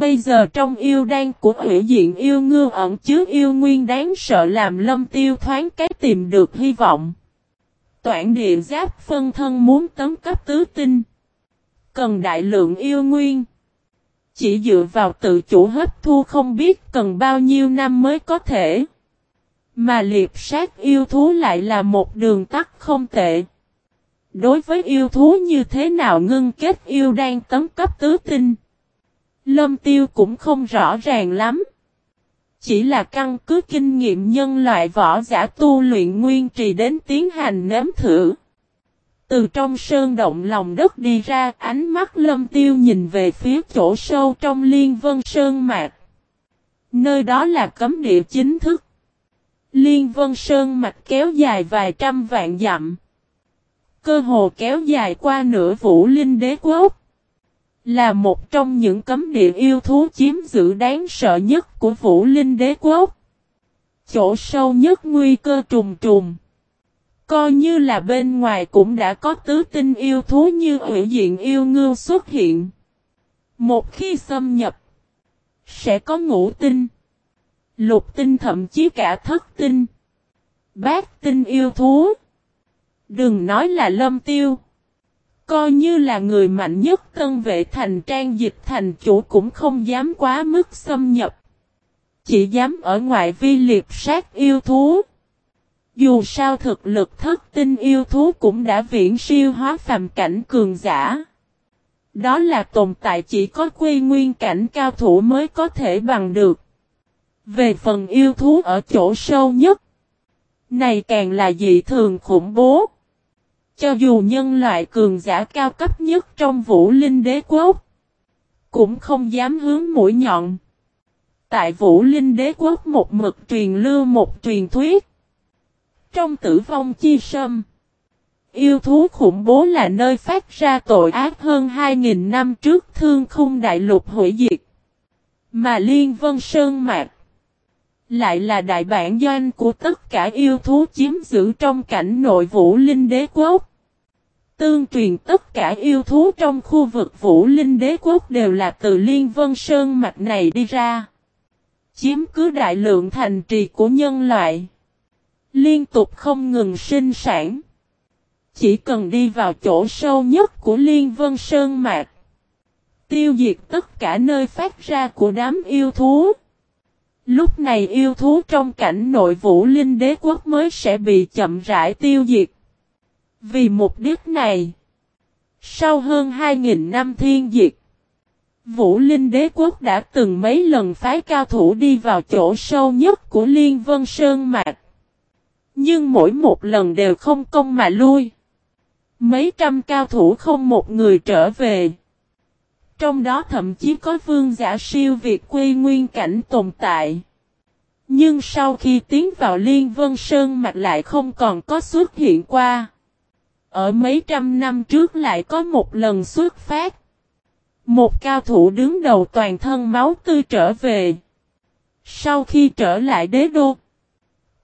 Bây giờ trong yêu đan của hủy diện yêu ngư ẩn chứa yêu nguyên đáng sợ làm lâm tiêu thoáng cái tìm được hy vọng. Toản địa giáp phân thân muốn tấn cấp tứ tinh. Cần đại lượng yêu nguyên. Chỉ dựa vào tự chủ hấp thu không biết cần bao nhiêu năm mới có thể. Mà liệp sát yêu thú lại là một đường tắt không tệ. Đối với yêu thú như thế nào ngưng kết yêu đang tấn cấp tứ tinh. Lâm tiêu cũng không rõ ràng lắm. Chỉ là căn cứ kinh nghiệm nhân loại võ giả tu luyện nguyên trì đến tiến hành nếm thử. Từ trong sơn động lòng đất đi ra, ánh mắt lâm tiêu nhìn về phía chỗ sâu trong liên vân sơn mạc. Nơi đó là cấm địa chính thức. Liên vân sơn mạch kéo dài vài trăm vạn dặm. Cơ hồ kéo dài qua nửa vũ linh đế quốc. Là một trong những cấm địa yêu thú chiếm giữ đáng sợ nhất của vũ linh đế quốc. Chỗ sâu nhất nguy cơ trùng trùng. Coi như là bên ngoài cũng đã có tứ tinh yêu thú như ủy diện yêu ngưu xuất hiện. Một khi xâm nhập, sẽ có ngũ tinh, lục tinh thậm chí cả thất tinh, bát tinh yêu thú. Đừng nói là lâm tiêu. Coi như là người mạnh nhất tân vệ thành, trang dịch thành chủ cũng không dám quá mức xâm nhập. Chỉ dám ở ngoại vi liệp sát yêu thú. Dù sao thực lực thất tinh yêu thú cũng đã viễn siêu hóa phàm cảnh cường giả. Đó là tồn tại chỉ có quy nguyên cảnh cao thủ mới có thể bằng được. Về phần yêu thú ở chỗ sâu nhất. Này càng là dị thường khủng bố. Cho dù nhân loại cường giả cao cấp nhất trong vũ linh đế quốc. Cũng không dám hướng mũi nhọn. Tại vũ linh đế quốc một mực truyền lưu một truyền thuyết. Trong tử vong chi sâm. Yêu thú khủng bố là nơi phát ra tội ác hơn 2.000 năm trước thương khung đại lục hủy diệt. Mà Liên Vân Sơn Mạc lại là đại bản doanh của tất cả yêu thú chiếm giữ trong cảnh nội vũ linh đế quốc. Tương truyền tất cả yêu thú trong khu vực vũ linh đế quốc đều là từ Liên Vân Sơn mạch này đi ra. Chiếm cứ đại lượng thành trì của nhân loại. Liên tục không ngừng sinh sản. Chỉ cần đi vào chỗ sâu nhất của Liên Vân Sơn mạch. Tiêu diệt tất cả nơi phát ra của đám yêu thú. Lúc này yêu thú trong cảnh nội vũ linh đế quốc mới sẽ bị chậm rãi tiêu diệt. Vì mục đích này, sau hơn 2.000 năm thiên diệt, Vũ Linh Đế Quốc đã từng mấy lần phái cao thủ đi vào chỗ sâu nhất của Liên Vân Sơn Mạc. Nhưng mỗi một lần đều không công mà lui. Mấy trăm cao thủ không một người trở về. Trong đó thậm chí có vương giả siêu việt quy nguyên cảnh tồn tại. Nhưng sau khi tiến vào Liên Vân Sơn Mạch lại không còn có xuất hiện qua. Ở mấy trăm năm trước lại có một lần xuất phát. Một cao thủ đứng đầu toàn thân máu tươi trở về. Sau khi trở lại đế đô,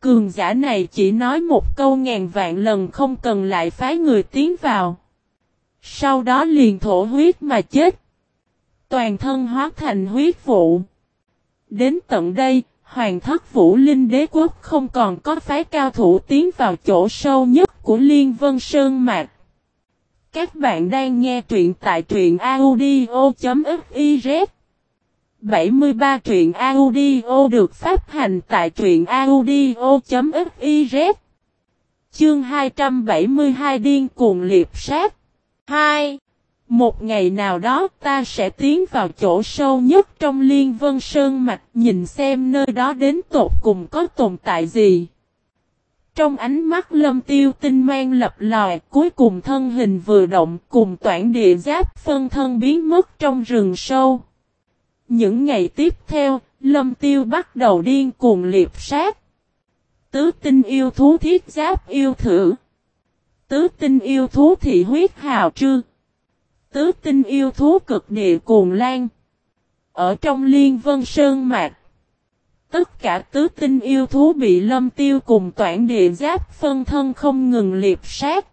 cường giả này chỉ nói một câu ngàn vạn lần không cần lại phái người tiến vào. Sau đó liền thổ huyết mà chết. Toàn thân hóa thành huyết vụ. Đến tận đây, Hoàng thất Vũ Linh đế quốc không còn có phái cao thủ tiến vào chỗ sâu nhất của Liên Vân Sơn Mạc. Các bạn đang nghe truyện tại truyện audio.fiz 73 truyện audio được phát hành tại truyện audio.fiz Chương 272 Điên cuồng liệp sát 2. Một ngày nào đó ta sẽ tiến vào chỗ sâu nhất trong liên vân sơn mạch nhìn xem nơi đó đến tột cùng có tồn tại gì. Trong ánh mắt lâm tiêu tinh mang lập lòi cuối cùng thân hình vừa động cùng toản địa giáp phân thân biến mất trong rừng sâu. Những ngày tiếp theo, lâm tiêu bắt đầu điên cuồng liệp sát. Tứ tinh yêu thú thiết giáp yêu thử. Tứ tinh yêu thú thị huyết hào trư. Tứ tinh yêu thú cực địa cuồng lan. Ở trong liên vân sơn mạc. Tất cả tứ tinh yêu thú bị lâm tiêu cùng toản địa giáp phân thân không ngừng liệp sát.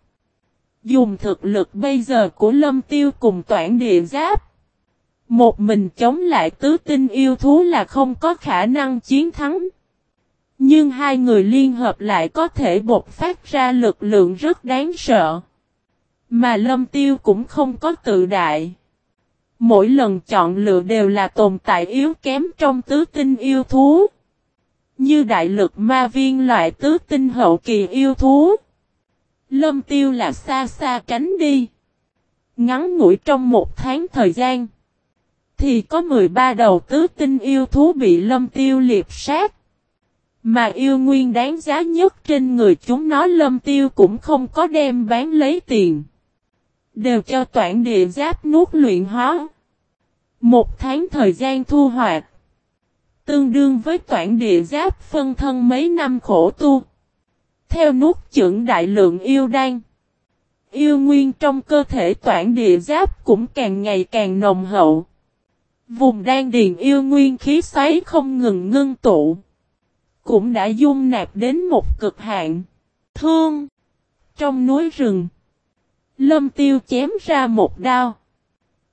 Dùng thực lực bây giờ của lâm tiêu cùng toản địa giáp. Một mình chống lại tứ tinh yêu thú là không có khả năng chiến thắng. Nhưng hai người liên hợp lại có thể bộc phát ra lực lượng rất đáng sợ. Mà lâm tiêu cũng không có tự đại. Mỗi lần chọn lựa đều là tồn tại yếu kém trong tứ tinh yêu thú. Như đại lực ma viên loại tứ tinh hậu kỳ yêu thú. Lâm tiêu là xa xa tránh đi. Ngắn ngủi trong một tháng thời gian. Thì có 13 đầu tứ tinh yêu thú bị lâm tiêu liệp sát. Mà yêu nguyên đáng giá nhất trên người chúng nó lâm tiêu cũng không có đem bán lấy tiền. Đều cho toản địa giáp nuốt luyện hóa. Một tháng thời gian thu hoạch. Tương đương với toản địa giáp phân thân mấy năm khổ tu. Theo nuốt trưởng đại lượng yêu đan. Yêu nguyên trong cơ thể toản địa giáp cũng càng ngày càng nồng hậu. Vùng đan điền yêu nguyên khí xoáy không ngừng ngưng tụ. Cũng đã dung nạp đến một cực hạn. Thương. Trong núi rừng. Lâm tiêu chém ra một đao.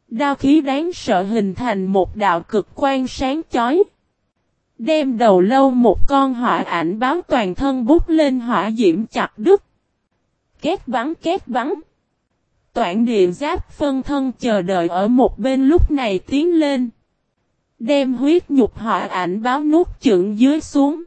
Đao khí đáng sợ hình thành một đạo cực quan sáng chói. Đem đầu lâu một con hỏa ảnh báo toàn thân bút lên hỏa diễm chặt đứt. Két bắn két bắn. Toản địa giáp phân thân chờ đợi ở một bên lúc này tiến lên. Đem huyết nhục hỏa ảnh báo nuốt chưởng dưới xuống.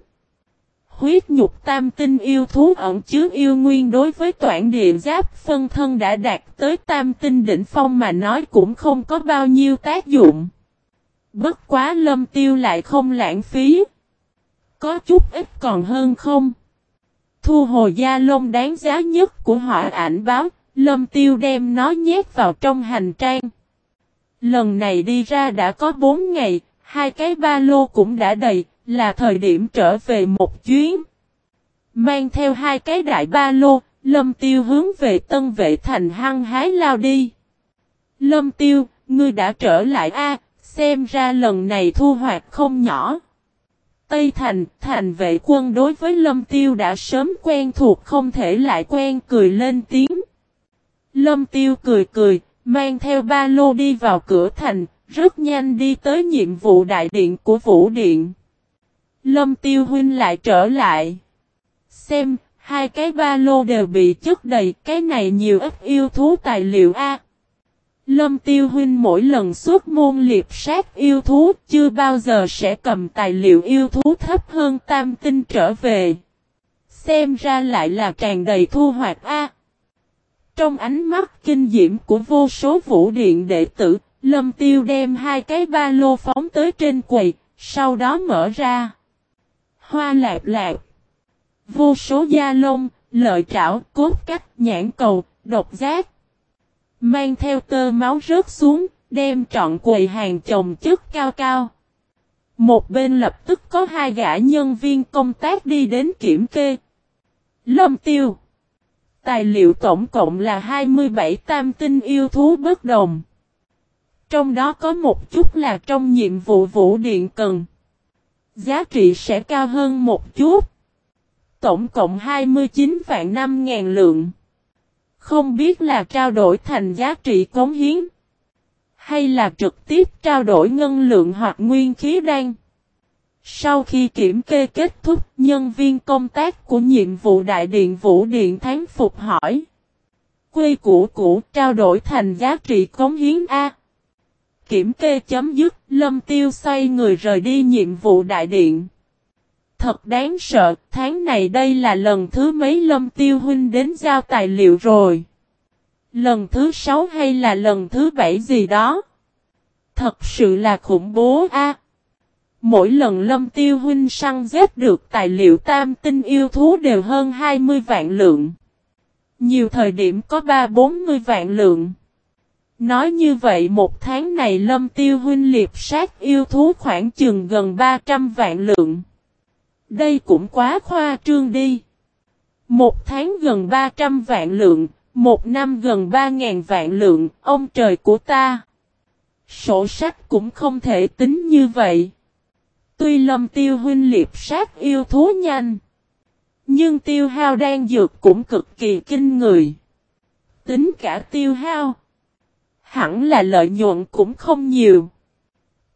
Huyết nhục tam tinh yêu thú ẩn chứa yêu nguyên đối với toản địa giáp phân thân đã đạt tới tam tinh đỉnh phong mà nói cũng không có bao nhiêu tác dụng. Bất quá lâm tiêu lại không lãng phí. Có chút ít còn hơn không. Thu hồi da lông đáng giá nhất của họ ảnh báo, lâm tiêu đem nó nhét vào trong hành trang. Lần này đi ra đã có 4 ngày, hai cái ba lô cũng đã đầy, là thời điểm trở về một chuyến. Mang theo hai cái đại ba lô, lâm tiêu hướng về tân vệ thành hăng hái lao đi. Lâm tiêu, ngươi đã trở lại a xem ra lần này thu hoạch không nhỏ. Tây Thành, thành vệ quân đối với Lâm Tiêu đã sớm quen thuộc không thể lại quen cười lên tiếng. Lâm Tiêu cười cười, mang theo ba lô đi vào cửa thành, rất nhanh đi tới nhiệm vụ đại điện của Vũ Điện. Lâm Tiêu huynh lại trở lại. Xem, hai cái ba lô đều bị chất đầy, cái này nhiều ít yêu thú tài liệu A. Lâm Tiêu Huynh mỗi lần xuất môn liệp sát yêu thú chưa bao giờ sẽ cầm tài liệu yêu thú thấp hơn tam tinh trở về. Xem ra lại là tràn đầy thu hoạch A. Trong ánh mắt kinh diễm của vô số vũ điện đệ tử, Lâm Tiêu đem hai cái ba lô phóng tới trên quầy, sau đó mở ra. Hoa lạc lạc. Vô số da lông, lợi trảo, cốt cách, nhãn cầu, độc giác. Mang theo tơ máu rớt xuống, đem trọn quầy hàng chồng chất cao cao. Một bên lập tức có hai gã nhân viên công tác đi đến kiểm kê. Lâm tiêu. Tài liệu tổng cộng là 27 tam tinh yêu thú bất đồng. Trong đó có một chút là trong nhiệm vụ vũ điện cần. Giá trị sẽ cao hơn một chút. Tổng cộng 29 vạn 5 ngàn lượng. Không biết là trao đổi thành giá trị cống hiến. Hay là trực tiếp trao đổi ngân lượng hoặc nguyên khí đan. Sau khi kiểm kê kết thúc, nhân viên công tác của nhiệm vụ Đại điện Vũ Điện thánh Phục hỏi. Quy củ cũ trao đổi thành giá trị cống hiến A. Kiểm kê chấm dứt, Lâm Tiêu xoay người rời đi nhiệm vụ Đại điện. Thật đáng sợ, tháng này đây là lần thứ mấy lâm tiêu huynh đến giao tài liệu rồi. Lần thứ sáu hay là lần thứ bảy gì đó. Thật sự là khủng bố a. Mỗi lần lâm tiêu huynh săn giết được tài liệu tam tinh yêu thú đều hơn 20 vạn lượng. Nhiều thời điểm có 3-40 vạn lượng. Nói như vậy một tháng này lâm tiêu huynh liệp sát yêu thú khoảng chừng gần 300 vạn lượng. Đây cũng quá khoa trương đi. Một tháng gần 300 vạn lượng, một năm gần 3.000 vạn lượng, ông trời của ta. Sổ sách cũng không thể tính như vậy. Tuy lâm tiêu huynh liệp sát yêu thú nhanh. Nhưng tiêu hao đang dược cũng cực kỳ kinh người. Tính cả tiêu hao. Hẳn là lợi nhuận cũng không nhiều.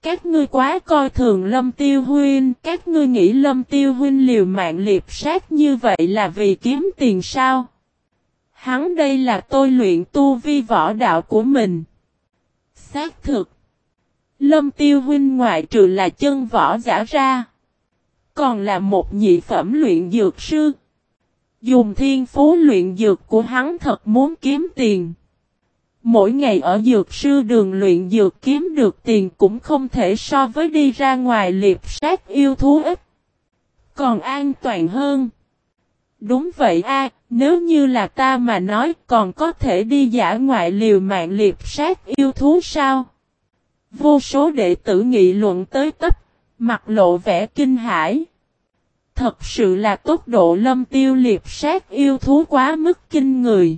Các ngươi quá coi thường Lâm Tiêu Huynh, các ngươi nghĩ Lâm Tiêu Huynh liều mạng liệp sát như vậy là vì kiếm tiền sao? Hắn đây là tôi luyện tu vi võ đạo của mình. Xác thực. Lâm Tiêu Huynh ngoại trừ là chân võ giả ra. Còn là một nhị phẩm luyện dược sư. Dùng thiên phú luyện dược của hắn thật muốn kiếm tiền. Mỗi ngày ở dược sư đường luyện dược kiếm được tiền cũng không thể so với đi ra ngoài liệp sát yêu thú ít. Còn an toàn hơn. Đúng vậy a, nếu như là ta mà nói còn có thể đi giả ngoại liều mạng liệp sát yêu thú sao? Vô số đệ tử nghị luận tới tấp, mặt lộ vẻ kinh hãi. Thật sự là tốc độ lâm tiêu liệp sát yêu thú quá mức kinh người.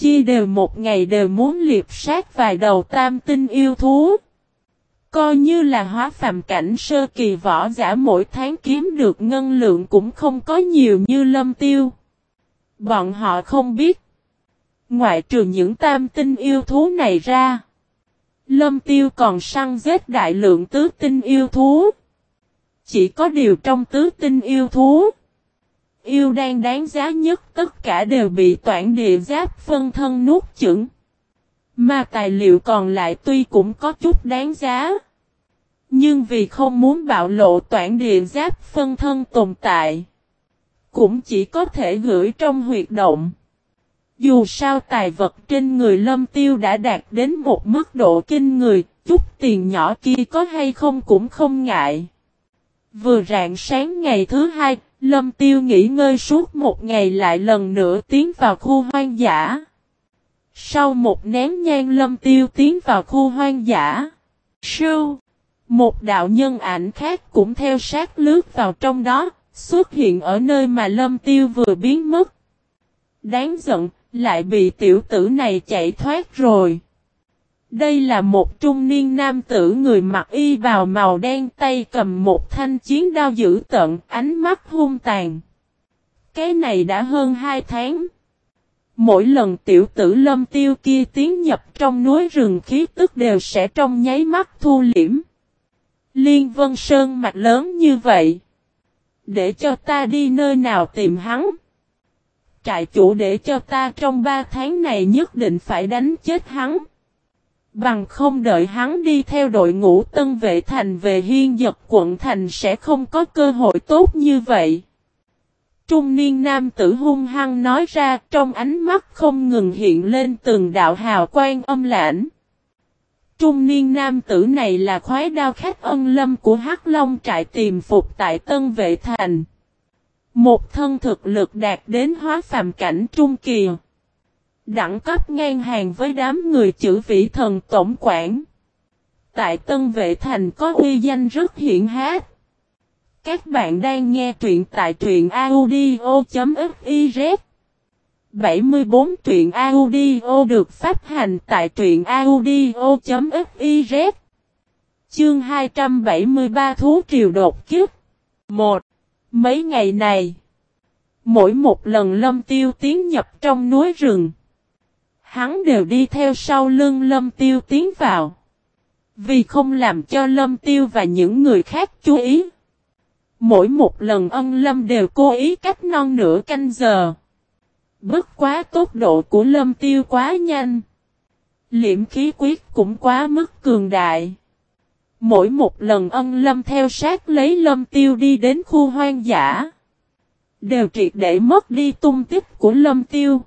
Chi đều một ngày đều muốn liệp sát vài đầu tam tinh yêu thú. Coi như là hóa phàm cảnh sơ kỳ võ giả mỗi tháng kiếm được ngân lượng cũng không có nhiều như lâm tiêu. Bọn họ không biết. Ngoại trừ những tam tinh yêu thú này ra. Lâm tiêu còn săn giết đại lượng tứ tinh yêu thú. Chỉ có điều trong tứ tinh yêu thú. Yêu đang đáng giá nhất tất cả đều bị toản địa giáp phân thân nuốt chửng. Mà tài liệu còn lại tuy cũng có chút đáng giá. Nhưng vì không muốn bạo lộ toản địa giáp phân thân tồn tại. Cũng chỉ có thể gửi trong huyệt động. Dù sao tài vật trên người lâm tiêu đã đạt đến một mức độ kinh người, chút tiền nhỏ kia có hay không cũng không ngại. Vừa rạng sáng ngày thứ hai, lâm tiêu nghỉ ngơi suốt một ngày lại lần nữa tiến vào khu hoang dã. Sau một nén nhang lâm tiêu tiến vào khu hoang dã. Sưu! Một đạo nhân ảnh khác cũng theo sát lướt vào trong đó, xuất hiện ở nơi mà lâm tiêu vừa biến mất. Đáng giận, lại bị tiểu tử này chạy thoát rồi. Đây là một trung niên nam tử người mặc y vào màu đen tay cầm một thanh chiến đao dữ tận, ánh mắt hung tàn. Cái này đã hơn hai tháng. Mỗi lần tiểu tử lâm tiêu kia tiến nhập trong núi rừng khí tức đều sẽ trong nháy mắt thu liễm. Liên Vân Sơn mặt lớn như vậy. Để cho ta đi nơi nào tìm hắn. Trại chủ để cho ta trong ba tháng này nhất định phải đánh chết hắn. Bằng không đợi hắn đi theo đội ngũ tân vệ thành về hiên giật quận thành sẽ không có cơ hội tốt như vậy. Trung niên nam tử hung hăng nói ra, trong ánh mắt không ngừng hiện lên từng đạo hào quang âm lãnh. Trung niên nam tử này là khoái đao khách ân lâm của Hắc Long trại tìm phục tại Tân Vệ Thành. Một thân thực lực đạt đến hóa phàm cảnh trung kỳ. Đẳng cấp ngang hàng với đám người chữ vĩ thần tổng quản. Tại Tân Vệ Thành có uy danh rất hiển hát. Các bạn đang nghe truyện tại truyện audio.fiz 74 truyện audio được phát hành tại truyện audio.fiz Chương 273 Thú Triều Đột Kiếp 1. Mấy ngày này, Mỗi một lần lâm tiêu tiến nhập trong núi rừng Hắn đều đi theo sau lưng lâm tiêu tiến vào Vì không làm cho lâm tiêu và những người khác chú ý Mỗi một lần ân lâm đều cố ý cách non nửa canh giờ Bất quá tốc độ của lâm tiêu quá nhanh. Liễm khí quyết cũng quá mức cường đại. Mỗi một lần ân lâm theo sát lấy lâm tiêu đi đến khu hoang dã. Đều triệt để mất đi tung tích của lâm tiêu.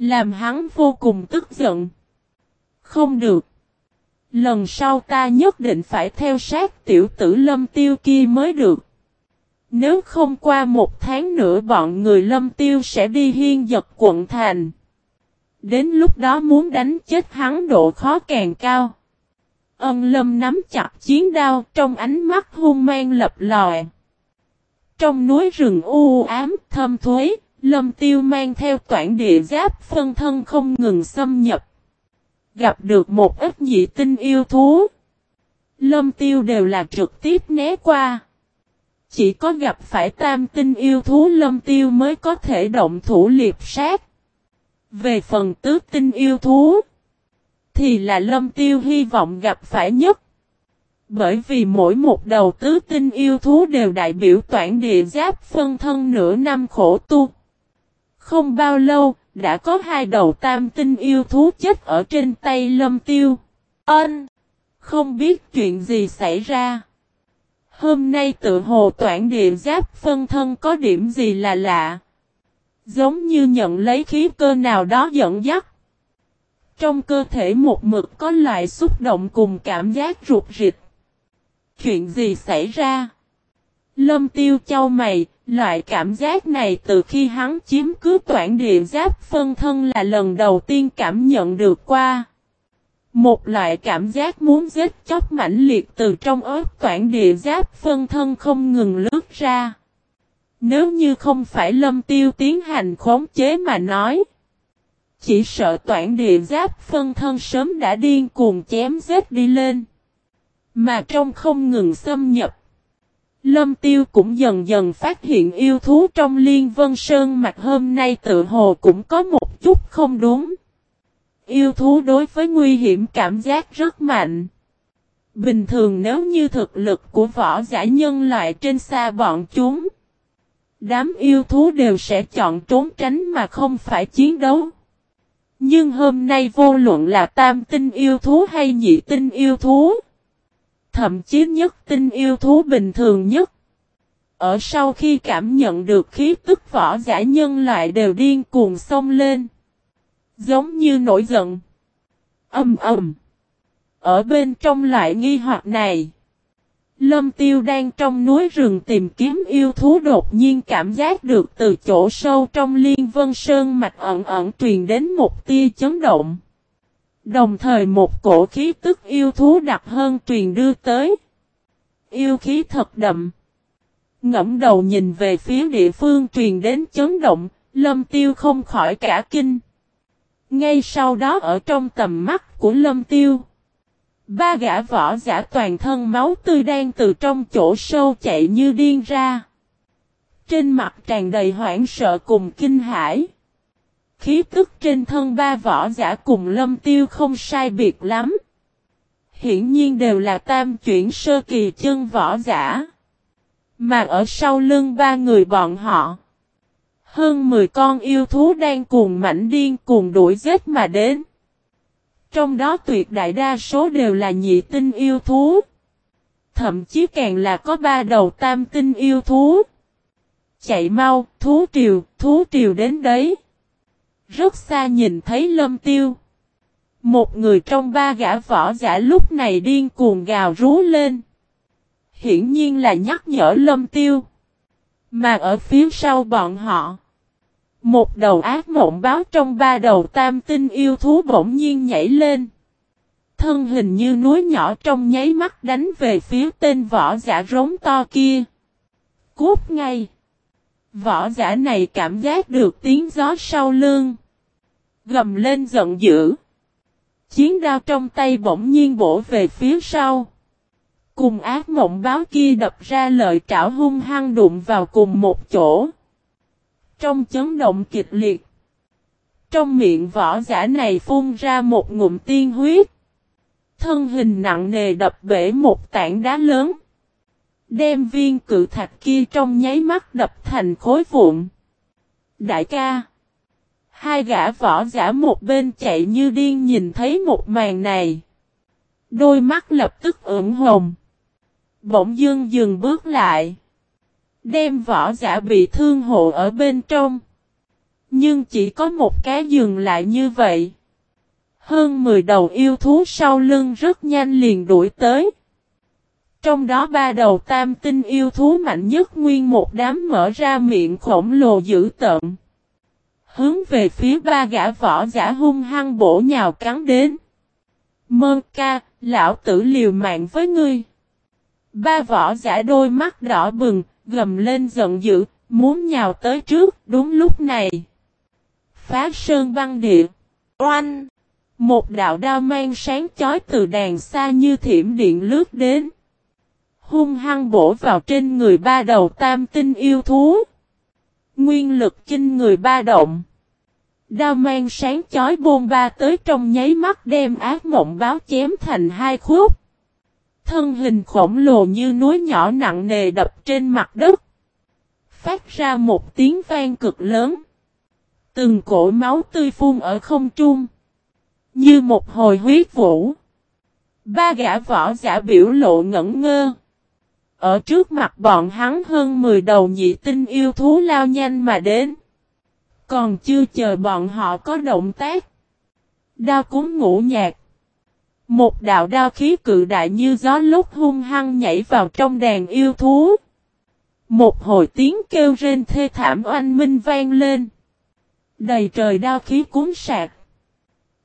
Làm hắn vô cùng tức giận. Không được. Lần sau ta nhất định phải theo sát tiểu tử lâm tiêu kia mới được. Nếu không qua một tháng nữa bọn người lâm tiêu sẽ đi hiên giật quận thành. Đến lúc đó muốn đánh chết hắn độ khó càng cao. Ân lâm nắm chặt chiến đao trong ánh mắt hung mang lập lòi. Trong núi rừng u ám thâm thuế, lâm tiêu mang theo toản địa giáp phân thân không ngừng xâm nhập. Gặp được một ít dị tinh yêu thú. Lâm tiêu đều là trực tiếp né qua. Chỉ có gặp phải tam tinh yêu thú lâm tiêu mới có thể động thủ liệp sát. Về phần tứ tinh yêu thú, thì là lâm tiêu hy vọng gặp phải nhất. Bởi vì mỗi một đầu tứ tinh yêu thú đều đại biểu toản địa giáp phân thân nửa năm khổ tu. Không bao lâu, đã có hai đầu tam tinh yêu thú chết ở trên tay lâm tiêu. Ân! Không biết chuyện gì xảy ra. Hôm nay tự hồ toản địa giáp phân thân có điểm gì là lạ. Giống như nhận lấy khí cơ nào đó dẫn dắt. Trong cơ thể một mực có loại xúc động cùng cảm giác ruột rịch. Chuyện gì xảy ra? Lâm tiêu châu mày, loại cảm giác này từ khi hắn chiếm cứ toản địa giáp phân thân là lần đầu tiên cảm nhận được qua. Một loại cảm giác muốn giết chóc mãnh liệt từ trong ớt toản địa giáp phân thân không ngừng lướt ra. Nếu như không phải lâm tiêu tiến hành khống chế mà nói. Chỉ sợ toản địa giáp phân thân sớm đã điên cuồng chém giết đi lên. Mà trong không ngừng xâm nhập. Lâm tiêu cũng dần dần phát hiện yêu thú trong liên vân sơn mặt hôm nay tự hồ cũng có một chút không đúng. Yêu thú đối với nguy hiểm cảm giác rất mạnh. Bình thường nếu như thực lực của võ giả nhân loại trên xa bọn chúng. Đám yêu thú đều sẽ chọn trốn tránh mà không phải chiến đấu. Nhưng hôm nay vô luận là tam tinh yêu thú hay nhị tinh yêu thú. Thậm chí nhất tinh yêu thú bình thường nhất. Ở sau khi cảm nhận được khí tức võ giả nhân loại đều điên cuồng xông lên. Giống như nổi giận. Âm ầm. Ở bên trong loại nghi hoặc này. Lâm tiêu đang trong núi rừng tìm kiếm yêu thú đột nhiên cảm giác được từ chỗ sâu trong liên vân sơn mạch ẩn ẩn truyền đến một tia chấn động. Đồng thời một cổ khí tức yêu thú đặc hơn truyền đưa tới. Yêu khí thật đậm. Ngẫm đầu nhìn về phía địa phương truyền đến chấn động, lâm tiêu không khỏi cả kinh. Ngay sau đó ở trong tầm mắt của lâm tiêu. Ba gã võ giả toàn thân máu tươi đang từ trong chỗ sâu chạy như điên ra. Trên mặt tràn đầy hoảng sợ cùng kinh hãi. Khí tức trên thân ba võ giả cùng lâm tiêu không sai biệt lắm. Hiển nhiên đều là tam chuyển sơ kỳ chân võ giả. Mà ở sau lưng ba người bọn họ. Hơn 10 con yêu thú đang cùng mảnh điên cùng đuổi giết mà đến. Trong đó tuyệt đại đa số đều là nhị tinh yêu thú. Thậm chí càng là có ba đầu tam tinh yêu thú. Chạy mau, thú triều, thú triều đến đấy. Rất xa nhìn thấy lâm tiêu. Một người trong ba gã võ giả lúc này điên cuồng gào rú lên. Hiển nhiên là nhắc nhở lâm tiêu. Mà ở phía sau bọn họ. Một đầu ác mộng báo trong ba đầu tam tinh yêu thú bỗng nhiên nhảy lên. Thân hình như núi nhỏ trong nháy mắt đánh về phía tên võ giả rống to kia. Cút ngay. Võ giả này cảm giác được tiếng gió sau lưng. Gầm lên giận dữ. Chiến đao trong tay bỗng nhiên bổ về phía sau. Cùng ác mộng báo kia đập ra lợi trảo hung hăng đụng vào cùng một chỗ. Trong chấn động kịch liệt. Trong miệng võ giả này phun ra một ngụm tiên huyết. Thân hình nặng nề đập bể một tảng đá lớn. Đem viên cự thạch kia trong nháy mắt đập thành khối vụn. Đại ca. Hai gã võ giả một bên chạy như điên nhìn thấy một màn này. Đôi mắt lập tức ửng hồng. Bỗng dưng dừng bước lại. Đem võ giả bị thương hộ ở bên trong. Nhưng chỉ có một cái dừng lại như vậy. Hơn 10 đầu yêu thú sau lưng rất nhanh liền đuổi tới. Trong đó ba đầu tam tinh yêu thú mạnh nhất nguyên một đám mở ra miệng khổng lồ dữ tợn. Hướng về phía ba gã võ giả hung hăng bổ nhào cắn đến. Mơ ca, lão tử liều mạng với ngươi. Ba võ giả đôi mắt đỏ bừng, gầm lên giận dữ, muốn nhào tới trước, đúng lúc này. Phá sơn băng địa. Oanh! Một đạo đao mang sáng chói từ đàn xa như thiểm điện lướt đến. Hung hăng bổ vào trên người ba đầu tam tinh yêu thú. Nguyên lực kinh người ba động. Đao mang sáng chói bôn ba tới trong nháy mắt đem ác mộng báo chém thành hai khúc. Thân hình khổng lồ như núi nhỏ nặng nề đập trên mặt đất. Phát ra một tiếng vang cực lớn. Từng cổ máu tươi phun ở không trung. Như một hồi huyết vũ. Ba gã võ giả biểu lộ ngẩn ngơ. Ở trước mặt bọn hắn hơn 10 đầu nhị tinh yêu thú lao nhanh mà đến. Còn chưa chờ bọn họ có động tác. Đao cúng ngũ nhạc. Một đạo đao khí cự đại như gió lúc hung hăng nhảy vào trong đàn yêu thú. Một hồi tiếng kêu rên thê thảm oanh minh vang lên. Đầy trời đao khí cuốn sạc.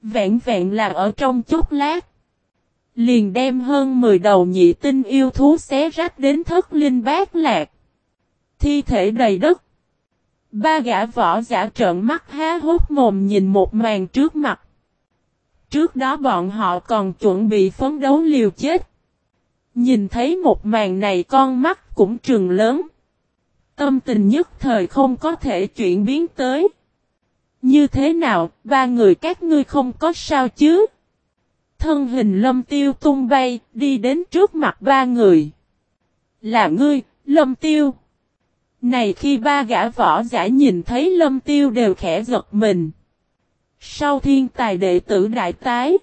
Vẹn vẹn là ở trong chốc lát. Liền đem hơn 10 đầu nhị tinh yêu thú xé rách đến thất linh bát lạc. Thi thể đầy đất. Ba gã võ giả trợn mắt há hốt mồm nhìn một màn trước mặt. Trước đó bọn họ còn chuẩn bị phấn đấu liều chết. Nhìn thấy một màn này con mắt cũng trừng lớn. Tâm tình nhất thời không có thể chuyển biến tới. Như thế nào, ba người các ngươi không có sao chứ? Thân hình lâm tiêu tung bay, đi đến trước mặt ba người. Là ngươi, lâm tiêu. Này khi ba gã võ giả nhìn thấy lâm tiêu đều khẽ giật mình. Sau thiên tài đệ tử đại tái.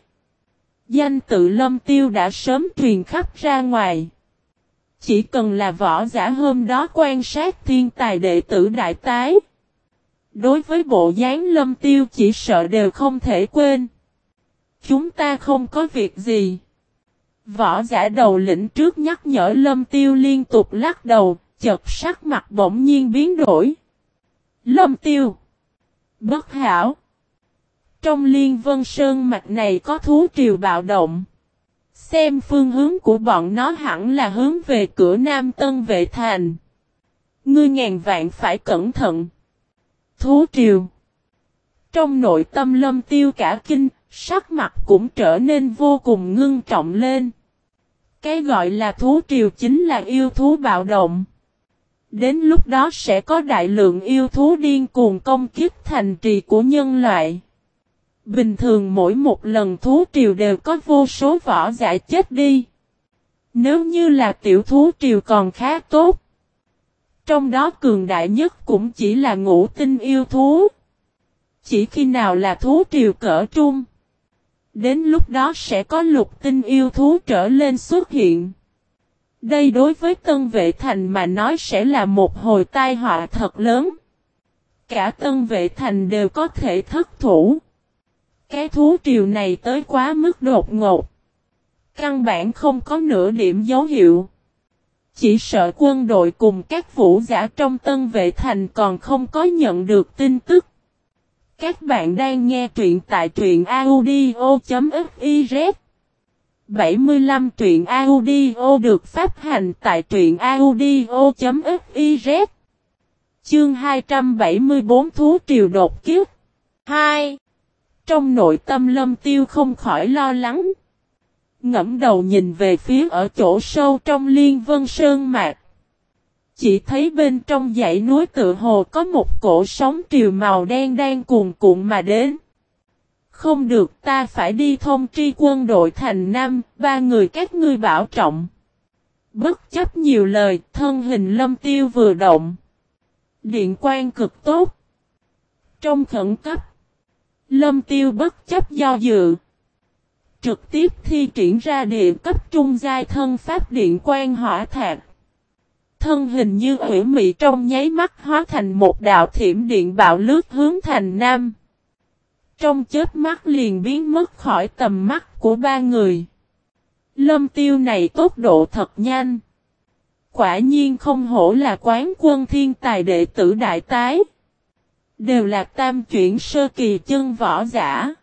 Danh tự lâm tiêu đã sớm truyền khắp ra ngoài. Chỉ cần là võ giả hôm đó quan sát thiên tài đệ tử đại tái. Đối với bộ dáng lâm tiêu chỉ sợ đều không thể quên. Chúng ta không có việc gì. Võ giả đầu lĩnh trước nhắc nhở lâm tiêu liên tục lắc đầu, chật sắc mặt bỗng nhiên biến đổi. Lâm tiêu. Bất hảo. Trong liên vân sơn mạch này có thú triều bạo động. Xem phương hướng của bọn nó hẳn là hướng về cửa Nam Tân Vệ Thành. Ngươi ngàn vạn phải cẩn thận. Thú triều. Trong nội tâm lâm tiêu cả kinh, sắc mặt cũng trở nên vô cùng ngưng trọng lên. Cái gọi là thú triều chính là yêu thú bạo động. Đến lúc đó sẽ có đại lượng yêu thú điên cuồng công kiếp thành trì của nhân loại. Bình thường mỗi một lần thú triều đều có vô số võ giả chết đi. Nếu như là tiểu thú triều còn khá tốt. Trong đó cường đại nhất cũng chỉ là ngũ tinh yêu thú. Chỉ khi nào là thú triều cỡ trung. Đến lúc đó sẽ có lục tinh yêu thú trở lên xuất hiện. Đây đối với tân vệ thành mà nói sẽ là một hồi tai họa thật lớn. Cả tân vệ thành đều có thể thất thủ. Cái thú triều này tới quá mức đột ngột. Căn bản không có nửa điểm dấu hiệu. Chỉ sợ quân đội cùng các vũ giả trong tân vệ thành còn không có nhận được tin tức. Các bạn đang nghe truyện tại truyện audio.fiz 75 truyện audio được phát hành tại truyện audio.fiz Chương 274 Thú Triều Đột Kiếp 2. Trong nội tâm lâm tiêu không khỏi lo lắng. Ngẫm đầu nhìn về phía ở chỗ sâu trong liên vân sơn mạc. Chỉ thấy bên trong dãy núi tự hồ có một cổ sóng triều màu đen đang cuồn cuộn mà đến. Không được ta phải đi thông tri quân đội thành Nam, ba người các ngươi bảo trọng. Bất chấp nhiều lời, thân hình lâm tiêu vừa động. Điện quan cực tốt. Trong khẩn cấp, lâm tiêu bất chấp do dự. Trực tiếp thi triển ra địa cấp trung giai thân pháp điện quan hỏa thạc. Thân hình như quỷ mị trong nháy mắt hóa thành một đạo thiểm điện bạo lướt hướng thành Nam trong chết mắt liền biến mất khỏi tầm mắt của ba người. Lâm tiêu này tốc độ thật nhanh. Quả nhiên không hổ là quán quân thiên tài đệ tử đại tái. Đều là tam chuyển sơ kỳ chân võ giả.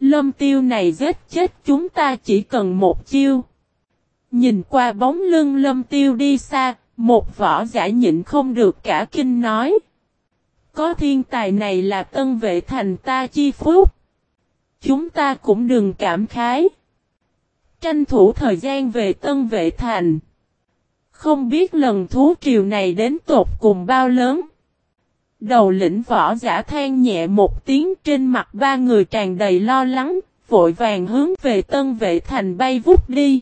Lâm tiêu này giết chết chúng ta chỉ cần một chiêu. Nhìn qua bóng lưng lâm tiêu đi xa, một võ giả nhịn không được cả kinh nói. Có thiên tài này là tân vệ thành ta chi phúc. Chúng ta cũng đừng cảm khái. Tranh thủ thời gian về tân vệ thành. Không biết lần thú triều này đến tột cùng bao lớn. Đầu lĩnh võ giả than nhẹ một tiếng trên mặt ba người tràn đầy lo lắng, vội vàng hướng về tân vệ thành bay vút đi.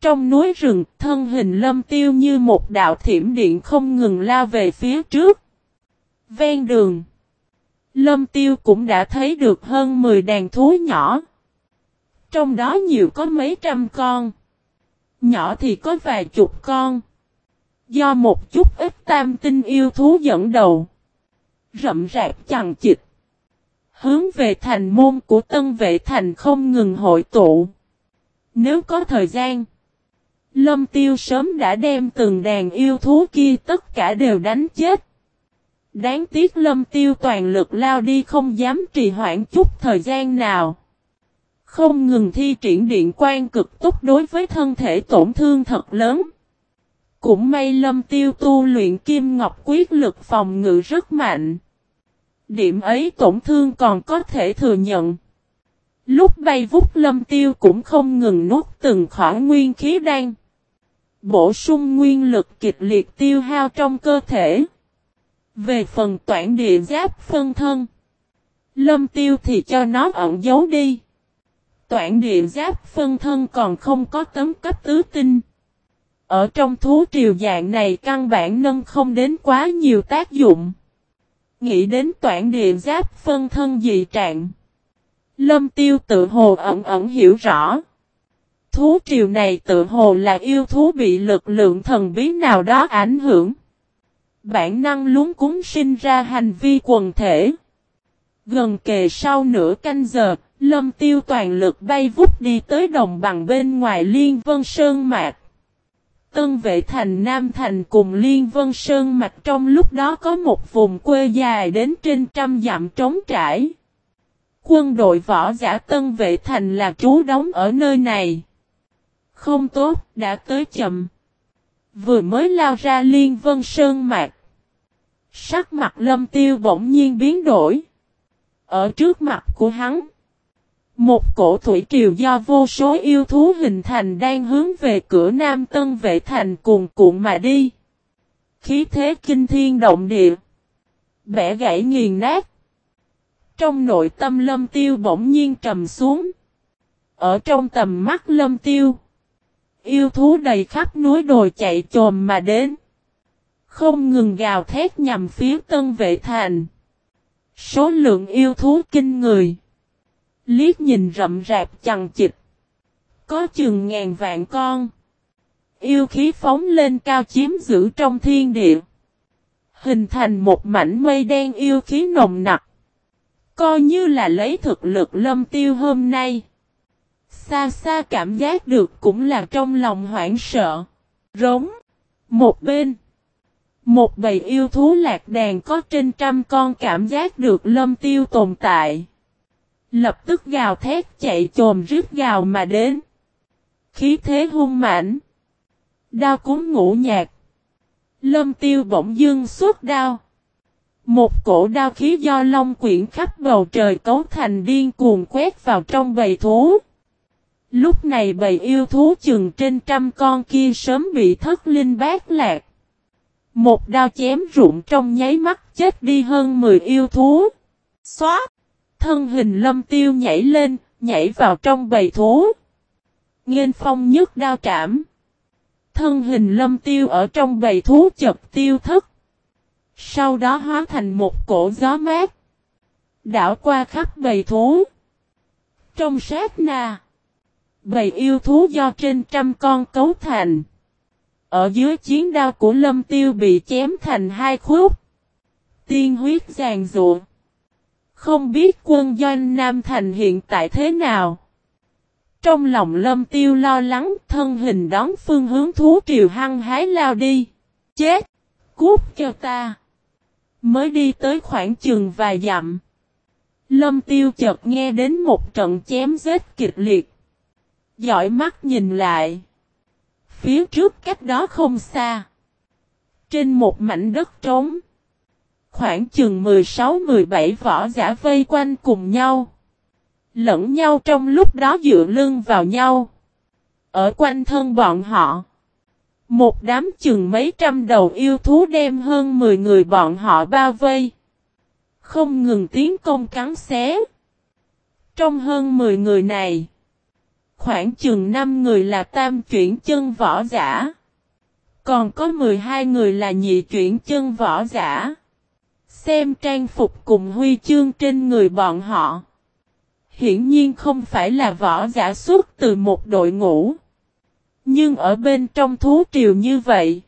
Trong núi rừng, thân hình lâm tiêu như một đạo thiểm điện không ngừng lao về phía trước. Ven đường. Lâm tiêu cũng đã thấy được hơn 10 đàn thú nhỏ. Trong đó nhiều có mấy trăm con. Nhỏ thì có vài chục con. Do một chút ít tam tinh yêu thú dẫn đầu. Rậm rạp chằng chịch. Hướng về thành môn của tân vệ thành không ngừng hội tụ. Nếu có thời gian. Lâm tiêu sớm đã đem từng đàn yêu thú kia tất cả đều đánh chết. Đáng tiếc lâm tiêu toàn lực lao đi không dám trì hoãn chút thời gian nào. Không ngừng thi triển điện quan cực túc đối với thân thể tổn thương thật lớn. Cũng may lâm tiêu tu luyện kim ngọc quyết lực phòng ngự rất mạnh. Điểm ấy tổn thương còn có thể thừa nhận. Lúc bay vút lâm tiêu cũng không ngừng nuốt từng khỏa nguyên khí đang. Bổ sung nguyên lực kịch liệt tiêu hao trong cơ thể. Về phần toản địa giáp phân thân. Lâm tiêu thì cho nó ẩn giấu đi. Toản địa giáp phân thân còn không có tấm cấp tứ tinh. Ở trong thú triều dạng này căn bản nâng không đến quá nhiều tác dụng. Nghĩ đến toản địa giáp phân thân dị trạng. Lâm tiêu tự hồ ẩn ẩn hiểu rõ. Thú triều này tự hồ là yêu thú bị lực lượng thần bí nào đó ảnh hưởng. Bản năng lúng cúng sinh ra hành vi quần thể. Gần kề sau nửa canh giờ, lâm tiêu toàn lực bay vút đi tới đồng bằng bên ngoài Liên Vân Sơn Mạc. Tân vệ thành Nam Thành cùng Liên Vân Sơn Mạch trong lúc đó có một vùng quê dài đến trên trăm dặm trống trải. Quân đội võ giả Tân vệ thành là trú đóng ở nơi này. Không tốt, đã tới chậm. Vừa mới lao ra Liên Vân Sơn Mạc. Sắc mặt lâm tiêu bỗng nhiên biến đổi. Ở trước mặt của hắn. Một cổ thủy triều do vô số yêu thú hình thành đang hướng về cửa Nam Tân Vệ Thành cuồn cuộn mà đi. Khí thế kinh thiên động địa. Bẻ gãy nghiền nát. Trong nội tâm lâm tiêu bỗng nhiên trầm xuống. Ở trong tầm mắt lâm tiêu. Yêu thú đầy khắp núi đồi chạy trồm mà đến. Không ngừng gào thét nhằm phía tân vệ thành. Số lượng yêu thú kinh người. Liếc nhìn rậm rạp chằng chịch. Có chừng ngàn vạn con. Yêu khí phóng lên cao chiếm giữ trong thiên địa. Hình thành một mảnh mây đen yêu khí nồng nặc. Coi như là lấy thực lực lâm tiêu hôm nay. Xa xa cảm giác được cũng là trong lòng hoảng sợ. Rống. Một bên. Một bầy yêu thú lạc đàn có trên trăm con cảm giác được lâm tiêu tồn tại. Lập tức gào thét chạy trồm rít gào mà đến. Khí thế hung mãnh. Đao cúng ngũ nhạc. Lâm tiêu bỗng dưng suốt đao. Một cổ đao khí do long quyển khắp bầu trời cấu thành điên cuồng quét vào trong bầy thú. Lúc này bầy yêu thú chừng trên trăm con kia sớm bị thất linh bát lạc. Một đao chém rụng trong nháy mắt chết đi hơn 10 yêu thú. Xóa! Thân hình lâm tiêu nhảy lên, nhảy vào trong bầy thú. nghiên phong nhất đao trảm. Thân hình lâm tiêu ở trong bầy thú chật tiêu thất. Sau đó hóa thành một cổ gió mát. Đảo qua khắp bầy thú. Trong sát na. Bầy yêu thú do trên trăm con cấu thành. Ở dưới chiến đao của lâm tiêu bị chém thành hai khúc. Tiên huyết giàn ruộng. Không biết quân doanh Nam Thành hiện tại thế nào. Trong lòng lâm tiêu lo lắng, thân hình đón phương hướng thú triều hăng hái lao đi. Chết! Cút cho ta! Mới đi tới khoảng chừng vài dặm. Lâm tiêu chợt nghe đến một trận chém giết kịch liệt. Giỏi mắt nhìn lại. Phía trước cách đó không xa. Trên một mảnh đất trống. Khoảng chừng 16-17 võ giả vây quanh cùng nhau. Lẫn nhau trong lúc đó dựa lưng vào nhau. Ở quanh thân bọn họ. Một đám chừng mấy trăm đầu yêu thú đem hơn 10 người bọn họ bao vây. Không ngừng tiến công cắn xé. Trong hơn 10 người này. Khoảng chừng 5 người là tam chuyển chân võ giả. Còn có 12 người là nhị chuyển chân võ giả. Xem trang phục cùng huy chương trên người bọn họ. Hiển nhiên không phải là võ giả xuất từ một đội ngũ. Nhưng ở bên trong thú triều như vậy.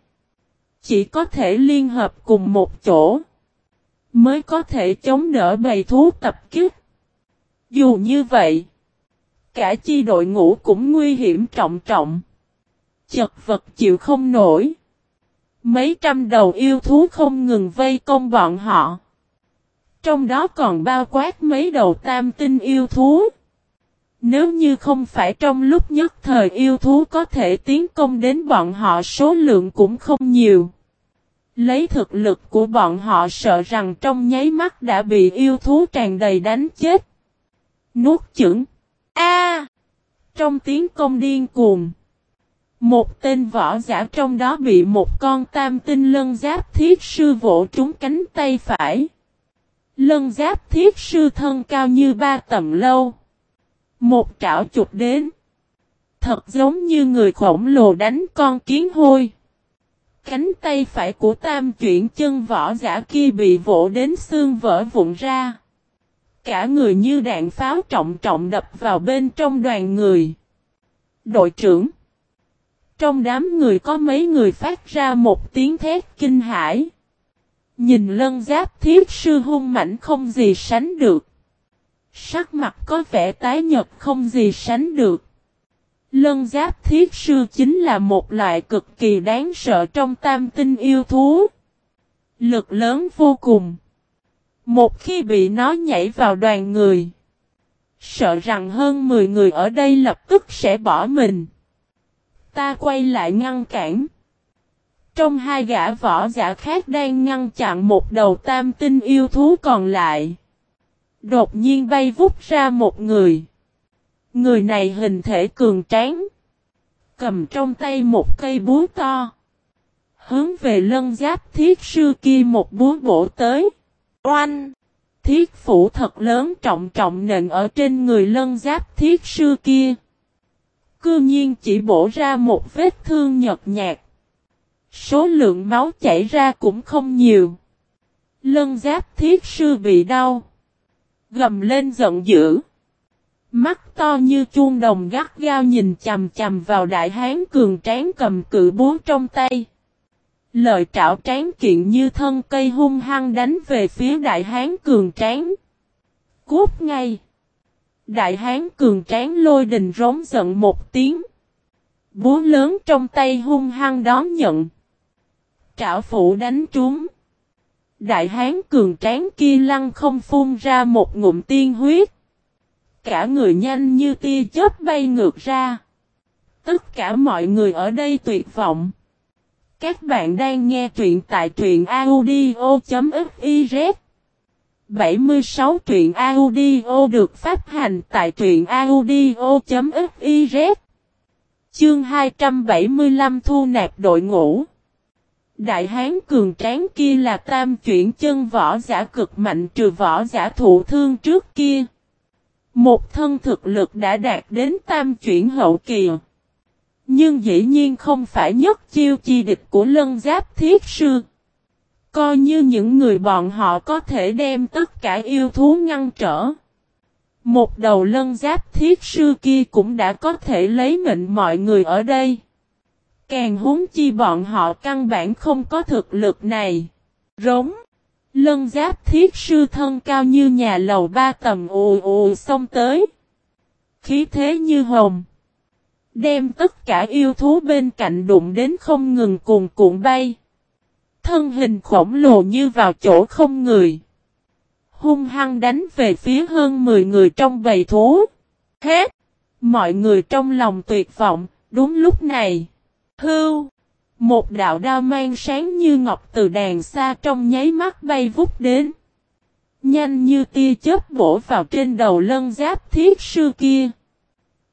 Chỉ có thể liên hợp cùng một chỗ. Mới có thể chống đỡ bầy thú tập kích. Dù như vậy. Cả chi đội ngũ cũng nguy hiểm trọng trọng. Chật vật chịu không nổi. Mấy trăm đầu yêu thú không ngừng vây công bọn họ. Trong đó còn bao quát mấy đầu tam tinh yêu thú. Nếu như không phải trong lúc nhất thời yêu thú có thể tiến công đến bọn họ, số lượng cũng không nhiều. Lấy thực lực của bọn họ, sợ rằng trong nháy mắt đã bị yêu thú tràn đầy đánh chết. Nuốt chửng. A! trong tiếng công điên cuồng. Một tên võ giả trong đó bị một con tam tinh lân giáp thiết sư vỗ trúng cánh tay phải. Lân giáp thiết sư thân cao như ba tầm lâu. Một trảo chụp đến. Thật giống như người khổng lồ đánh con kiến hôi. Cánh tay phải của tam chuyển chân võ giả kia bị vỗ đến xương vỡ vụn ra. Cả người như đạn pháo trọng trọng đập vào bên trong đoàn người. Đội trưởng. Trong đám người có mấy người phát ra một tiếng thét kinh hãi. Nhìn lân giáp thiết sư hung mảnh không gì sánh được. Sắc mặt có vẻ tái nhật không gì sánh được. Lân giáp thiết sư chính là một loại cực kỳ đáng sợ trong tam tinh yêu thú. Lực lớn vô cùng. Một khi bị nó nhảy vào đoàn người. Sợ rằng hơn 10 người ở đây lập tức sẽ bỏ mình. Ta quay lại ngăn cản. Trong hai gã võ giả khác đang ngăn chặn một đầu tam tinh yêu thú còn lại. Đột nhiên bay vút ra một người. Người này hình thể cường tráng. Cầm trong tay một cây búa to. Hướng về lân giáp thiết sư kia một búa bổ tới. Oanh! Thiết phủ thật lớn trọng trọng nện ở trên người lân giáp thiết sư kia. Cư nhiên chỉ bổ ra một vết thương nhật nhạt. Số lượng máu chảy ra cũng không nhiều. Lân giáp thiết sư bị đau. Gầm lên giận dữ. Mắt to như chuông đồng gắt gao nhìn chầm chầm vào đại hán cường tráng cầm cự búa trong tay lời trảo tráng kiện như thân cây hung hăng đánh về phía đại hán cường tráng. Cút ngay. Đại hán cường tráng lôi đình rống giận một tiếng. Búa lớn trong tay hung hăng đón nhận. Trảo phụ đánh trúng. Đại hán cường tráng kia lăng không phun ra một ngụm tiên huyết. Cả người nhanh như tia chớp bay ngược ra. Tất cả mọi người ở đây tuyệt vọng. Các bạn đang nghe truyện tại truyện audio.fiz 76 truyện audio được phát hành tại truyện audio.fiz Chương 275 thu nạp đội ngũ Đại hán cường tráng kia là tam chuyển chân võ giả cực mạnh trừ võ giả thụ thương trước kia. Một thân thực lực đã đạt đến tam chuyển hậu kỳ. Nhưng dĩ nhiên không phải nhất chiêu chi địch của lân giáp thiết sư. Coi như những người bọn họ có thể đem tất cả yêu thú ngăn trở. Một đầu lân giáp thiết sư kia cũng đã có thể lấy mệnh mọi người ở đây. Càng húng chi bọn họ căn bản không có thực lực này. Rống. Lân giáp thiết sư thân cao như nhà lầu ba tầng ù ù xông tới. Khí thế như hồng. Đem tất cả yêu thú bên cạnh đụng đến không ngừng cuồn cuộn bay. Thân hình khổng lồ như vào chỗ không người. Hung hăng đánh về phía hơn 10 người trong bầy thú. Hết! Mọi người trong lòng tuyệt vọng, đúng lúc này. Hưu! Một đạo đao mang sáng như ngọc từ đàn xa trong nháy mắt bay vút đến. Nhanh như tia chớp bổ vào trên đầu lân giáp thiết sư kia.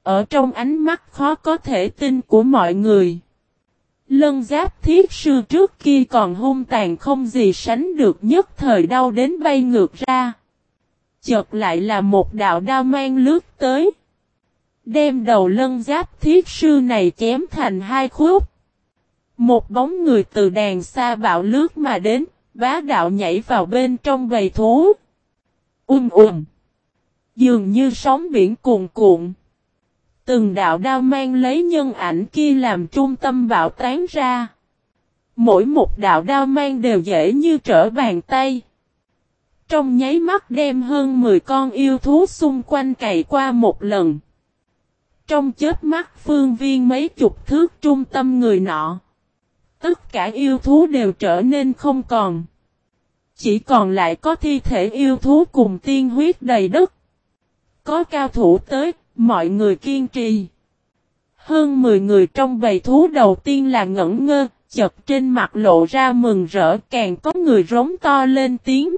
Ở trong ánh mắt khó có thể tin của mọi người. Lân giáp thiết sư trước kia còn hung tàn không gì sánh được nhất thời đau đến bay ngược ra. Chợt lại là một đạo đao mang lướt tới. Đem đầu lân giáp thiết sư này chém thành hai khúc. Một bóng người từ đàn xa bạo lướt mà đến, bá đạo nhảy vào bên trong bầy thú. Um um. Dường như sóng biển cuồn cuộn. Từng đạo đao mang lấy nhân ảnh kia làm trung tâm bạo tán ra. Mỗi một đạo đao mang đều dễ như trở bàn tay. Trong nháy mắt đem hơn 10 con yêu thú xung quanh cày qua một lần. Trong chết mắt phương viên mấy chục thước trung tâm người nọ. Tất cả yêu thú đều trở nên không còn. Chỉ còn lại có thi thể yêu thú cùng tiên huyết đầy đất. Có cao thủ tới, mọi người kiên trì. Hơn 10 người trong bầy thú đầu tiên là ngẩn ngơ, chật trên mặt lộ ra mừng rỡ càng có người rống to lên tiếng.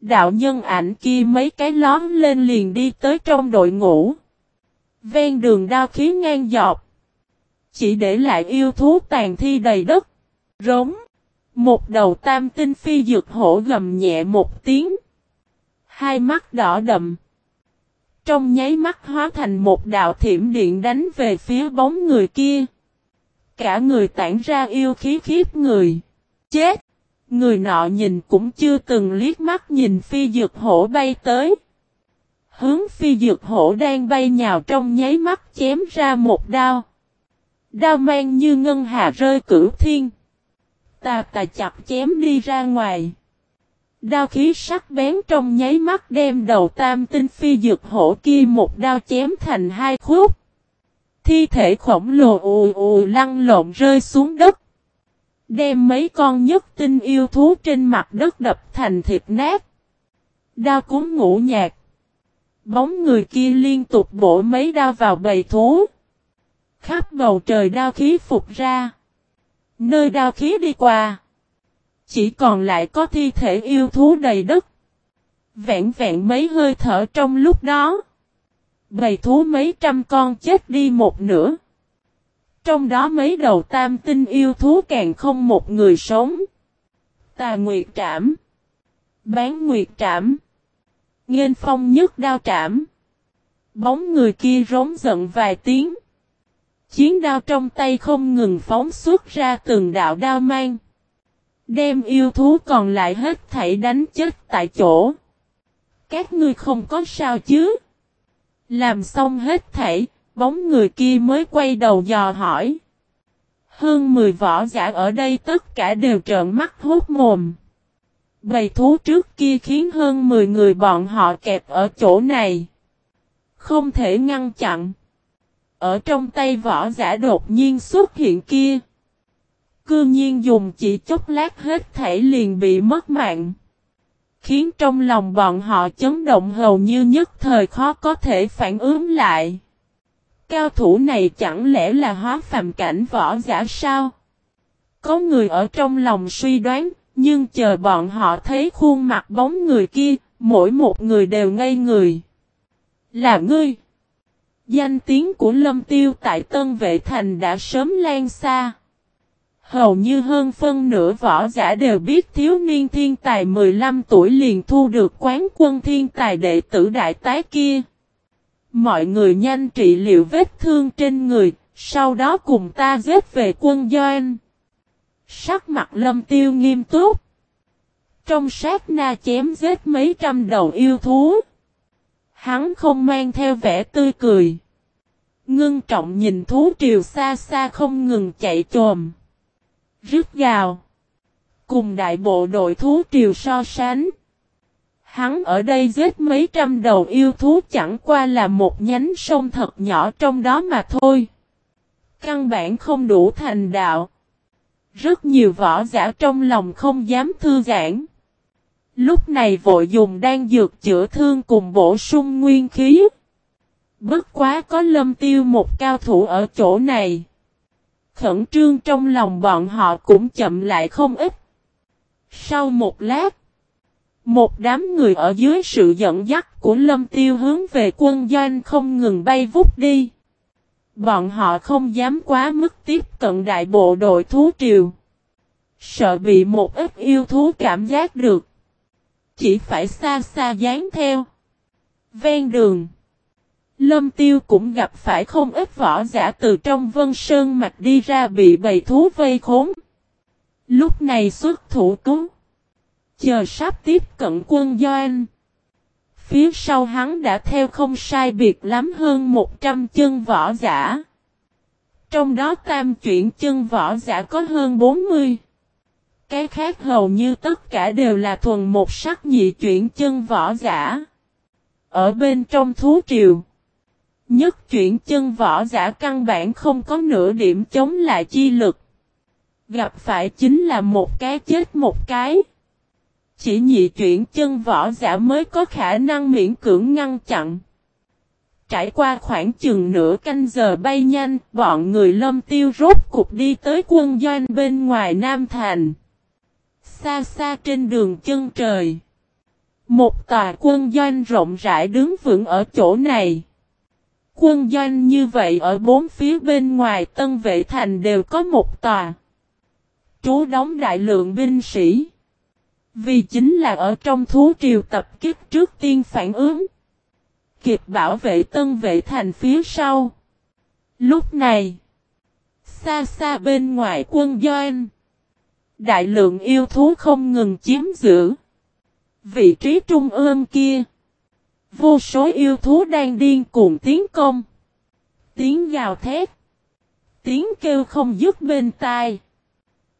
Đạo nhân ảnh kia mấy cái lón lên liền đi tới trong đội ngũ. Ven đường đao khí ngang dọc. Chỉ để lại yêu thú tàn thi đầy đất. Rống. Một đầu tam tinh phi dược hổ gầm nhẹ một tiếng. Hai mắt đỏ đậm. Trong nháy mắt hóa thành một đạo thiểm điện đánh về phía bóng người kia. Cả người tản ra yêu khí khiếp người. Chết! Người nọ nhìn cũng chưa từng liếc mắt nhìn phi dược hổ bay tới. Hướng phi dược hổ đang bay nhào trong nháy mắt chém ra một đao. Đao mang như ngân hà rơi cửu thiên. Tà tà chặt chém đi ra ngoài. Đao khí sắc bén trong nháy mắt đem đầu tam tinh phi dược hổ kia một đao chém thành hai khúc. Thi thể khổng lồ ù ù lăn lộn rơi xuống đất. Đem mấy con nhất tinh yêu thú trên mặt đất đập thành thịt nát. Đao cúng ngủ nhạt. Bóng người kia liên tục bổ mấy đao vào bầy thú. Khắp bầu trời đao khí phục ra. Nơi đao khí đi qua. Chỉ còn lại có thi thể yêu thú đầy đất. Vẹn vẹn mấy hơi thở trong lúc đó. Bầy thú mấy trăm con chết đi một nửa. Trong đó mấy đầu tam tinh yêu thú càng không một người sống. Tà Nguyệt Trảm. Bán Nguyệt Trảm. Nghênh phong nhất đao trảm. Bóng người kia rống giận vài tiếng. Chiến đao trong tay không ngừng phóng xuất ra từng đạo đao mang. Đem yêu thú còn lại hết thảy đánh chết tại chỗ. Các ngươi không có sao chứ? Làm xong hết thảy, bóng người kia mới quay đầu dò hỏi. Hơn 10 võ giả ở đây tất cả đều trợn mắt hốt mồm. Bầy thú trước kia khiến hơn 10 người bọn họ kẹp ở chỗ này. Không thể ngăn chặn. Ở trong tay võ giả đột nhiên xuất hiện kia. Cư nhiên dùng chỉ chốc lát hết thể liền bị mất mạng. Khiến trong lòng bọn họ chấn động hầu như nhất thời khó có thể phản ứng lại. Cao thủ này chẳng lẽ là hóa phàm cảnh võ giả sao? Có người ở trong lòng suy đoán, nhưng chờ bọn họ thấy khuôn mặt bóng người kia, mỗi một người đều ngây người. Là ngươi! Danh tiếng của Lâm Tiêu tại Tân Vệ Thành đã sớm lan xa. Hầu như hơn phân nửa võ giả đều biết thiếu niên thiên tài 15 tuổi liền thu được quán quân thiên tài đệ tử đại tái kia. Mọi người nhanh trị liệu vết thương trên người, sau đó cùng ta giết về quân doanh. Sắc mặt lâm tiêu nghiêm túc. Trong sát na chém giết mấy trăm đầu yêu thú. Hắn không mang theo vẻ tươi cười. Ngưng trọng nhìn thú triều xa xa không ngừng chạy trồm. Rứt gào. Cùng đại bộ đội thú triều so sánh. Hắn ở đây giết mấy trăm đầu yêu thú chẳng qua là một nhánh sông thật nhỏ trong đó mà thôi. Căn bản không đủ thành đạo. Rất nhiều võ giả trong lòng không dám thư giãn. Lúc này vội dùng đang dược chữa thương cùng bổ sung nguyên khí. Bất quá có lâm tiêu một cao thủ ở chỗ này. Khẩn trương trong lòng bọn họ cũng chậm lại không ít. Sau một lát, một đám người ở dưới sự dẫn dắt của lâm tiêu hướng về quân doanh không ngừng bay vút đi. Bọn họ không dám quá mức tiếp cận đại bộ đội thú triều. Sợ bị một ít yêu thú cảm giác được. Chỉ phải xa xa dán theo. Ven đường. Lâm Tiêu cũng gặp phải không ít võ giả từ trong vân sơn mạch đi ra bị bầy thú vây khốn. Lúc này xuất thủ cứu. Chờ sắp tiếp cận quân doanh. Phía sau hắn đã theo không sai biệt lắm hơn 100 chân võ giả. Trong đó tam chuyển chân võ giả có hơn 40. Cái khác hầu như tất cả đều là thuần một sắc nhị chuyển chân võ giả. Ở bên trong thú triều. Nhất chuyển chân võ giả căn bản không có nửa điểm chống lại chi lực. Gặp phải chính là một cái chết một cái. Chỉ nhị chuyển chân võ giả mới có khả năng miễn cưỡng ngăn chặn. Trải qua khoảng chừng nửa canh giờ bay nhanh, bọn người lâm tiêu rốt cục đi tới quân doanh bên ngoài Nam Thành. Xa xa trên đường chân trời. Một tòa quân doanh rộng rãi đứng vững ở chỗ này. Quân doanh như vậy ở bốn phía bên ngoài tân vệ thành đều có một tòa. Trú đóng đại lượng binh sĩ. Vì chính là ở trong thú triều tập kích trước tiên phản ứng. Kịp bảo vệ tân vệ thành phía sau. Lúc này, xa xa bên ngoài quân doanh, đại lượng yêu thú không ngừng chiếm giữ. Vị trí trung ương kia, vô số yêu thú đang điên cuồng tiến công. Tiếng gào thét, tiếng kêu không dứt bên tai.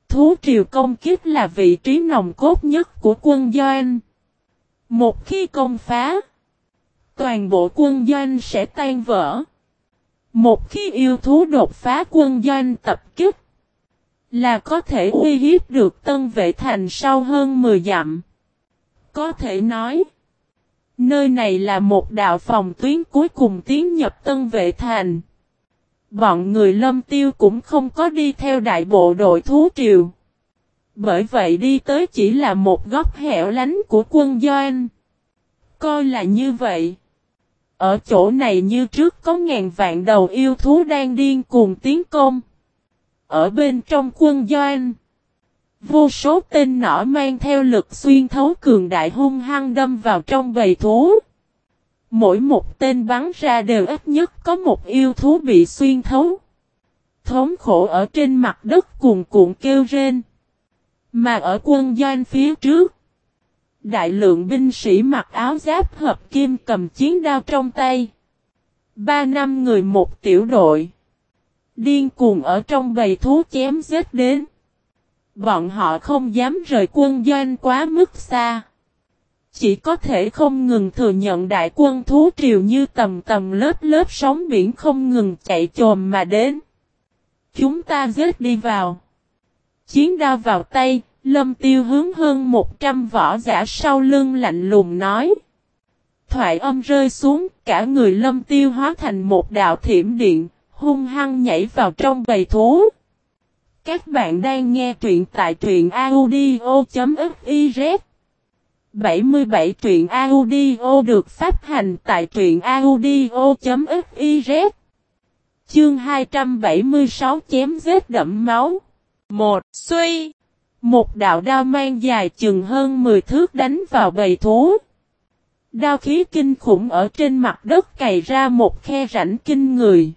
Thú triều công kích là vị trí nòng cốt nhất của quân doanh. Một khi công phá, toàn bộ quân doanh sẽ tan vỡ. Một khi yêu thú đột phá quân doanh tập kích, là có thể uy hiếp được tân vệ thành sau hơn 10 dặm. Có thể nói, nơi này là một đạo phòng tuyến cuối cùng tiến nhập tân vệ thành. Bọn người lâm tiêu cũng không có đi theo đại bộ đội thú triều. Bởi vậy đi tới chỉ là một góc hẻo lánh của quân doanh. Coi là như vậy. Ở chỗ này như trước có ngàn vạn đầu yêu thú đang điên cuồng tiến công. Ở bên trong quân doanh. Vô số tên nỏ mang theo lực xuyên thấu cường đại hung hăng đâm vào trong bầy thú. Mỗi một tên bắn ra đều ít nhất có một yêu thú bị xuyên thấu. Thống khổ ở trên mặt đất cuồn cuộn kêu rên. Mà ở quân doanh phía trước. Đại lượng binh sĩ mặc áo giáp hợp kim cầm chiến đao trong tay. Ba năm người một tiểu đội. Điên cuồng ở trong bầy thú chém giết đến. Bọn họ không dám rời quân doanh quá mức xa. Chỉ có thể không ngừng thừa nhận đại quân thú triều như tầm tầm lớp lớp sóng biển không ngừng chạy trồm mà đến. Chúng ta giết đi vào. Chiến đao vào tay, lâm tiêu hướng hơn 100 võ giả sau lưng lạnh lùng nói. Thoại âm rơi xuống, cả người lâm tiêu hóa thành một đạo thiểm điện, hung hăng nhảy vào trong bầy thú. Các bạn đang nghe truyện tại truyện audio.fiz 77 truyện audio được phát hành tại truyện audio.fiz Chương 276 chém giết đậm máu 1. Suy Một đạo đao mang dài chừng hơn 10 thước đánh vào bầy thú. Đao khí kinh khủng ở trên mặt đất cày ra một khe rãnh kinh người.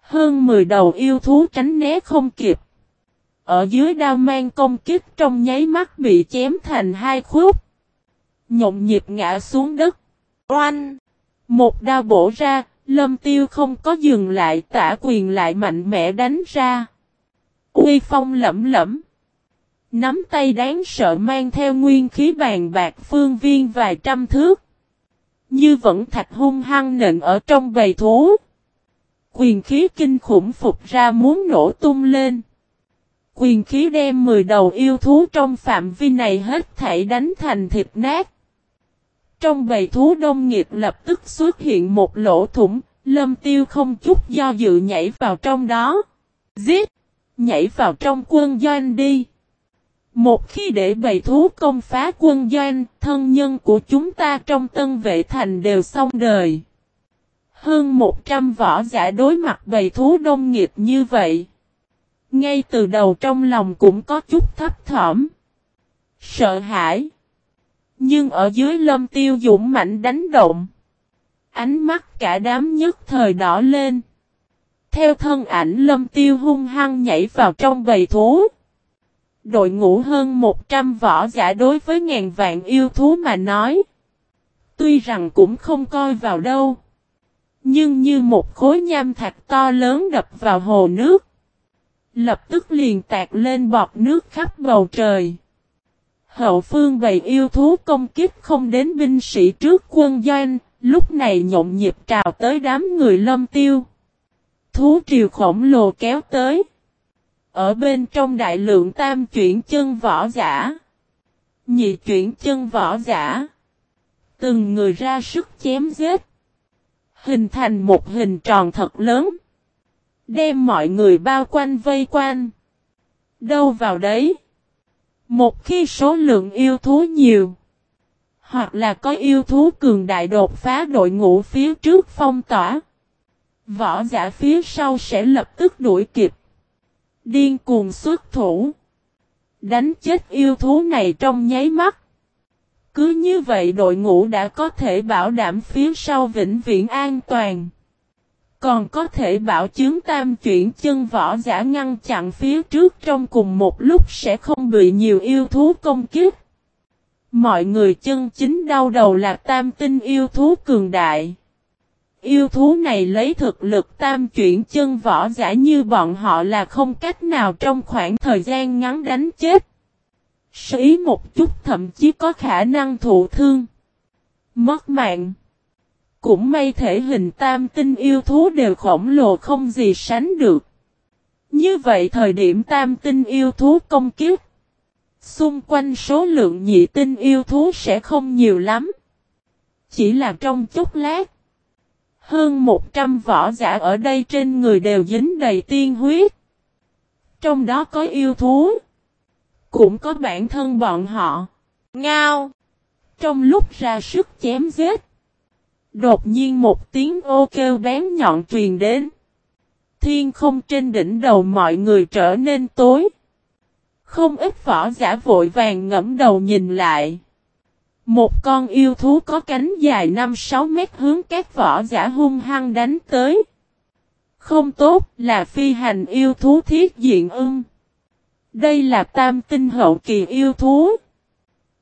Hơn 10 đầu yêu thú tránh né không kịp. Ở dưới đao mang công kích trong nháy mắt bị chém thành hai khúc. Nhộn nhịp ngã xuống đất. Oanh! Một đao bổ ra, lâm tiêu không có dừng lại tả quyền lại mạnh mẽ đánh ra. Uy phong lẫm lẫm. Nắm tay đáng sợ mang theo nguyên khí bàn bạc phương viên vài trăm thước. Như vẫn thạch hung hăng nện ở trong bầy thú. Quyền khí kinh khủng phục ra muốn nổ tung lên. Quyền khí đem 10 đầu yêu thú trong phạm vi này hết thảy đánh thành thịt nát. Trong bầy thú đông nghiệp lập tức xuất hiện một lỗ thủng, lâm tiêu không chút do dự nhảy vào trong đó. Giết! Nhảy vào trong quân doanh đi. Một khi để bầy thú công phá quân doanh, thân nhân của chúng ta trong tân vệ thành đều xong đời. Hơn 100 võ giả đối mặt bầy thú đông nghiệp như vậy. Ngay từ đầu trong lòng cũng có chút thấp thỏm. Sợ hãi. Nhưng ở dưới lâm tiêu dũng mạnh đánh động. Ánh mắt cả đám nhất thời đỏ lên. Theo thân ảnh lâm tiêu hung hăng nhảy vào trong bầy thú. Đội ngũ hơn 100 võ giả đối với ngàn vạn yêu thú mà nói. Tuy rằng cũng không coi vào đâu. Nhưng như một khối nham thạch to lớn đập vào hồ nước. Lập tức liền tạc lên bọt nước khắp bầu trời. Hậu phương bầy yêu thú công kiếp không đến binh sĩ trước quân doanh, lúc này nhộn nhịp trào tới đám người lâm tiêu. Thú triều khổng lồ kéo tới. Ở bên trong đại lượng tam chuyển chân võ giả. Nhị chuyển chân võ giả. Từng người ra sức chém giết. Hình thành một hình tròn thật lớn. Đem mọi người bao quanh vây quanh. Đâu vào đấy. Một khi số lượng yêu thú nhiều. Hoặc là có yêu thú cường đại đột phá đội ngũ phía trước phong tỏa. Võ giả phía sau sẽ lập tức đuổi kịp. Điên cuồng xuất thủ. Đánh chết yêu thú này trong nháy mắt. Cứ như vậy đội ngũ đã có thể bảo đảm phía sau vĩnh viễn an toàn. Còn có thể bảo chứng tam chuyển chân võ giả ngăn chặn phía trước trong cùng một lúc sẽ không bị nhiều yêu thú công kích. Mọi người chân chính đau đầu là tam tinh yêu thú cường đại. Yêu thú này lấy thực lực tam chuyển chân võ giả như bọn họ là không cách nào trong khoảng thời gian ngắn đánh chết. Sĩ một chút thậm chí có khả năng thụ thương. Mất mạng. Cũng may thể hình tam tinh yêu thú đều khổng lồ không gì sánh được. Như vậy thời điểm tam tinh yêu thú công kiếp. Xung quanh số lượng nhị tinh yêu thú sẽ không nhiều lắm. Chỉ là trong chút lát. Hơn 100 võ giả ở đây trên người đều dính đầy tiên huyết. Trong đó có yêu thú. Cũng có bản thân bọn họ. Ngao. Trong lúc ra sức chém giết. Đột nhiên một tiếng ô kêu bén nhọn truyền đến. Thiên không trên đỉnh đầu mọi người trở nên tối. Không ít võ giả vội vàng ngẫm đầu nhìn lại. Một con yêu thú có cánh dài 5-6 mét hướng các võ giả hung hăng đánh tới. Không tốt là phi hành yêu thú thiết diện ưng. Đây là tam tinh hậu kỳ yêu thú.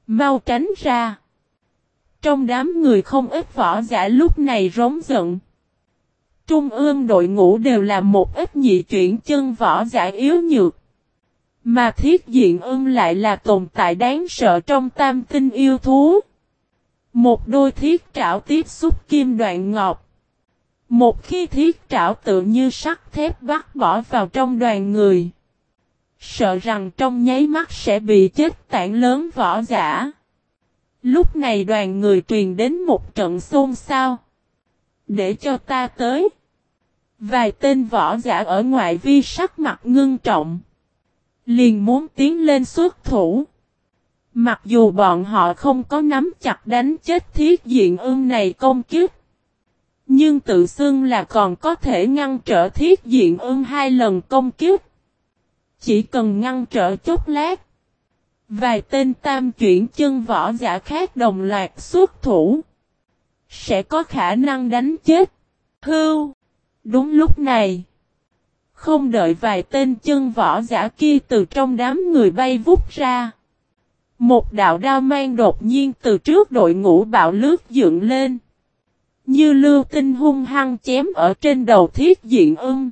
Mau tránh ra. Trong đám người không ít võ giả lúc này rống giận. Trung ương đội ngũ đều là một ít nhị chuyển chân võ giả yếu nhược. Mà thiết diện ưng lại là tồn tại đáng sợ trong tam tinh yêu thú. Một đôi thiết trảo tiếp xúc kim đoạn ngọc. Một khi thiết trảo tự như sắt thép vắt bỏ vào trong đoàn người. Sợ rằng trong nháy mắt sẽ bị chết tảng lớn võ giả. Lúc này đoàn người truyền đến một trận xôn xao. Để cho ta tới. Vài tên võ giả ở ngoại vi sắc mặt ngưng trọng. Liền muốn tiến lên xuất thủ. Mặc dù bọn họ không có nắm chặt đánh chết thiết diện ương này công kiếp. Nhưng tự xưng là còn có thể ngăn trở thiết diện ương hai lần công kiếp. Chỉ cần ngăn trở chốc lát. Vài tên tam chuyển chân võ giả khác đồng loạt xuất thủ. Sẽ có khả năng đánh chết. Hưu. Đúng lúc này. Không đợi vài tên chân võ giả kia từ trong đám người bay vút ra. Một đạo đao mang đột nhiên từ trước đội ngũ bạo lướt dựng lên. Như lưu tinh hung hăng chém ở trên đầu thiết diện ưng.